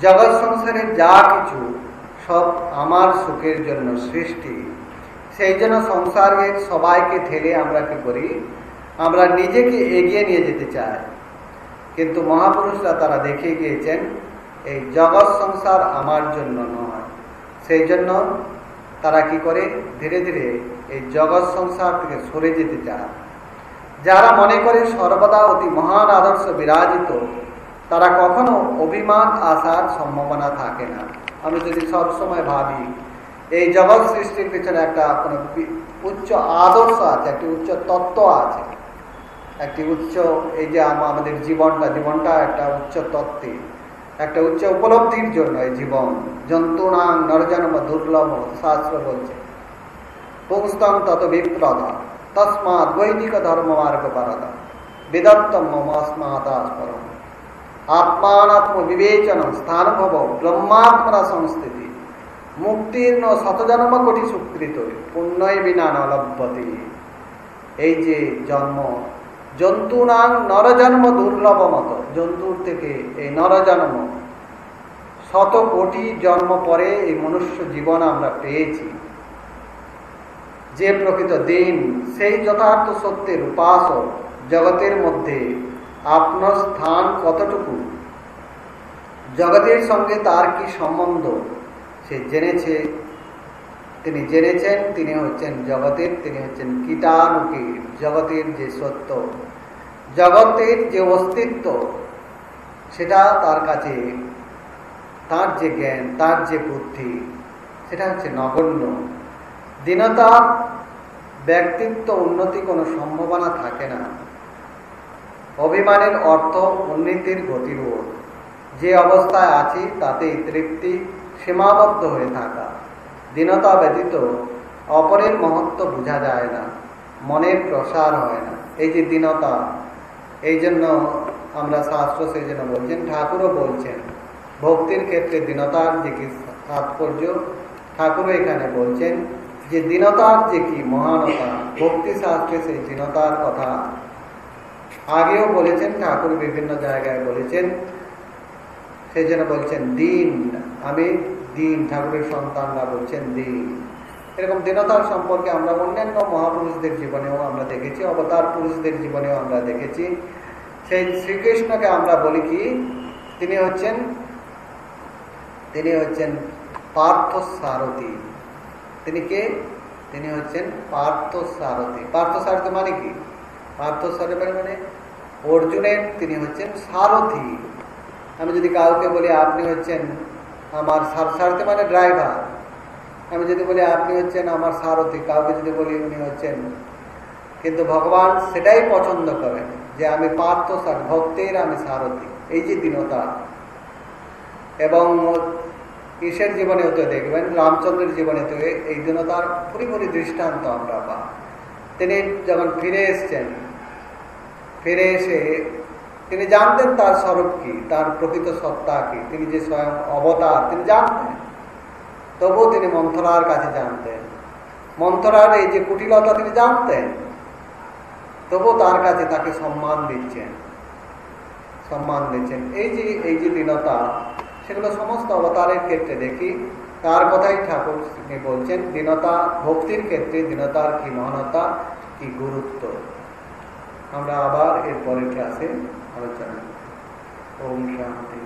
জগৎ সংসারের যা কিছু সব আমার সুখের জন্য সৃষ্টি। সেই জন্য সংসারের সবাইকে ঠেলে আমরা কি করি? আমরা নিজেকে এগিয়ে নিয়ে যেতে চাই। কিন্তু মহাপুরুষরা তারা দেখে গিয়েছেন, এই জগৎ সংসার আমার জন্য নয়। সেই জন্য তারা কি করে? ধীরে ধীরে এই জগৎ সংসার থেকে সরে যেতে চায়। যারা মনে করে সর্বদা অতি মহান আদর্শ বিরাজিত, তারা কখনো অভিমান আসার সম্ভাবনা থাকে না। আমি যদি সবসময় ভাবি, এই জগৎ সৃষ্টির পিছনে একটা কোনো উচ্চ আদর্শ আছে, একটি উচ্চ তত্ত্ব আছে। একটি উচ্চ, এই যে আমাদের জীবনটা জীবনটা একটা উচ্চ তত্ত্বে। একটা উচ্চ উপলব্ধির জন্য এই জীবন। জন্তুনাং নরজন্ম দুর্লভ শাস্ত্র বলছে। পুংস্তম তত বিপ্রদা, তসমাৎ বৈদিক ধর্ম মার্গ পারদা বিদত্তম মমাস্মাতাস্পরম আত্মানাত্ম বিবেচন স্থানভব ব্রহ্মাত্মরা সংস্থিতি। মুক্তির্ণ শতজন্ম কোটি সুকৃত, পুণ্যই বিনা নলভ্যতি এই যে জন্ম জন্তুনাং নরজন্ম দুর্লভ মত জন্তুর থেকে এই নরজন্ম। শত কোটি জন্ম পরে এই মনুষ্য জীবন আমরা পেয়েছি। যে প্রকৃত দিন, সেই যথার্থ সত্যের উপাসক জগতের মধ্যে আপনার স্থান কতটুকু? জগতের সঙ্গে তার কি সম্বন্ধ? সে জেনেছে তিনি জেনেছেন, তিনি হচ্ছেন জগতের, তিনি হচ্ছেন কীটানুকি, জগতের যে সত্য। জগতের যে অস্তিত্ব, সেটা তার কাছে, তার যে জ্ঞান, তার যে বুদ্ধি, সেটা হচ্ছে নগণ্য। দীনতা, ব্যক্তিত্ব, উন্নতি কোনো সম্ভাবনা থাকে না। অভিমানের অর্থ উন্নতির গতিরোধ। যে অবস্থায় আছি, তাতেই তৃপ্তি, সীমাবদ্ধ হয়ে থাকা। দীনতা ব্যতীত অপরের মহত্ব বোঝা যায় না, মনের প্রসার হয় না। এই যে দীনতা, এই জন্য আমরা শাস্ত্র সেই জন্য বলছেন, ঠাকুরও বলছেন, ভক্তির ক্ষেত্রে দীনতার যে কি তাৎপর্য, ঠাকুরও এখানে বলছেন যে দীনতার যে কি মহানতা, ভক্তি শাস্ত্রে সেই দীনতার কথা আগেও বলেছেন, ঠাকুর বিভিন্ন জায়গায় বলেছেন, সেই জন্য বলছেন, দিন, আমি দিন ঠাকুরের সন্তানরা বলছেন দিন। এরকম দীনতার সম্পর্কে আমরা অন্যান্য মহাপুরুষদের জীবনেও আমরা দেখেছি, অবতার পুরুষদের জীবনেও আমরা দেখেছি। সেই শ্রীকৃষ্ণকে আমরা বলি কি, তিনি হচ্ছেন তিনি হচ্ছেন পার্থ সারথী তিনি কে? তিনি হচ্ছেন পার্থ সারথী পার্থ সারথী মানে কি? পার্থ সারথী মানে অর্জুনের তিনি হচ্ছেন সারথী। আমি যদি কাউকে বলি আপনি হচ্ছেন আমার সারথী মানে ড্রাইভার। আমি যদি বলি, আপনি হচ্ছেন আমার সারথি কাউকে যদি বলি, উনি হচ্ছেন কিন্তু ভগবান সেটাই পছন্দ করেন যে আমি পার্থ সার ভক্তের আমি সারথি এই যে দীনতা। এবং ঈশের জীবনেও তো দেখবেন, রামচন্দ্রের জীবনে তো এই দীনতার পুরোপুরি দৃষ্টান্ত আমরা পা তিনি যখন ফিরে এসছেন, ফিরে এসে তিনি জানতেন তার স্বরূপ কি, তার প্রকৃত সত্তা কি, তিনি যে স্বয়ং অবতার, তিনি জানতেন। তবুও তিনি মন্থরার কাছে জানতেন। মন্থরার এই যে কুটিলতা তিনি জানতেন, তবুও তার কাছে তাকে সম্মান দিচ্ছেন। সম্মান দিচ্ছেন। এই যে এই যে দীনতা সেগুলো সমস্ত অবতারের ক্ষেত্রে দেখি। তার কথাই ঠাকুর তিনি বলছেন দীনতা ভক্তির ক্ষেত্রে দীনতার কি মহানতা, কি গুরুত্ব। আমরা আবার এর পরের ক্লাসে আলোচনা ওম শান্তি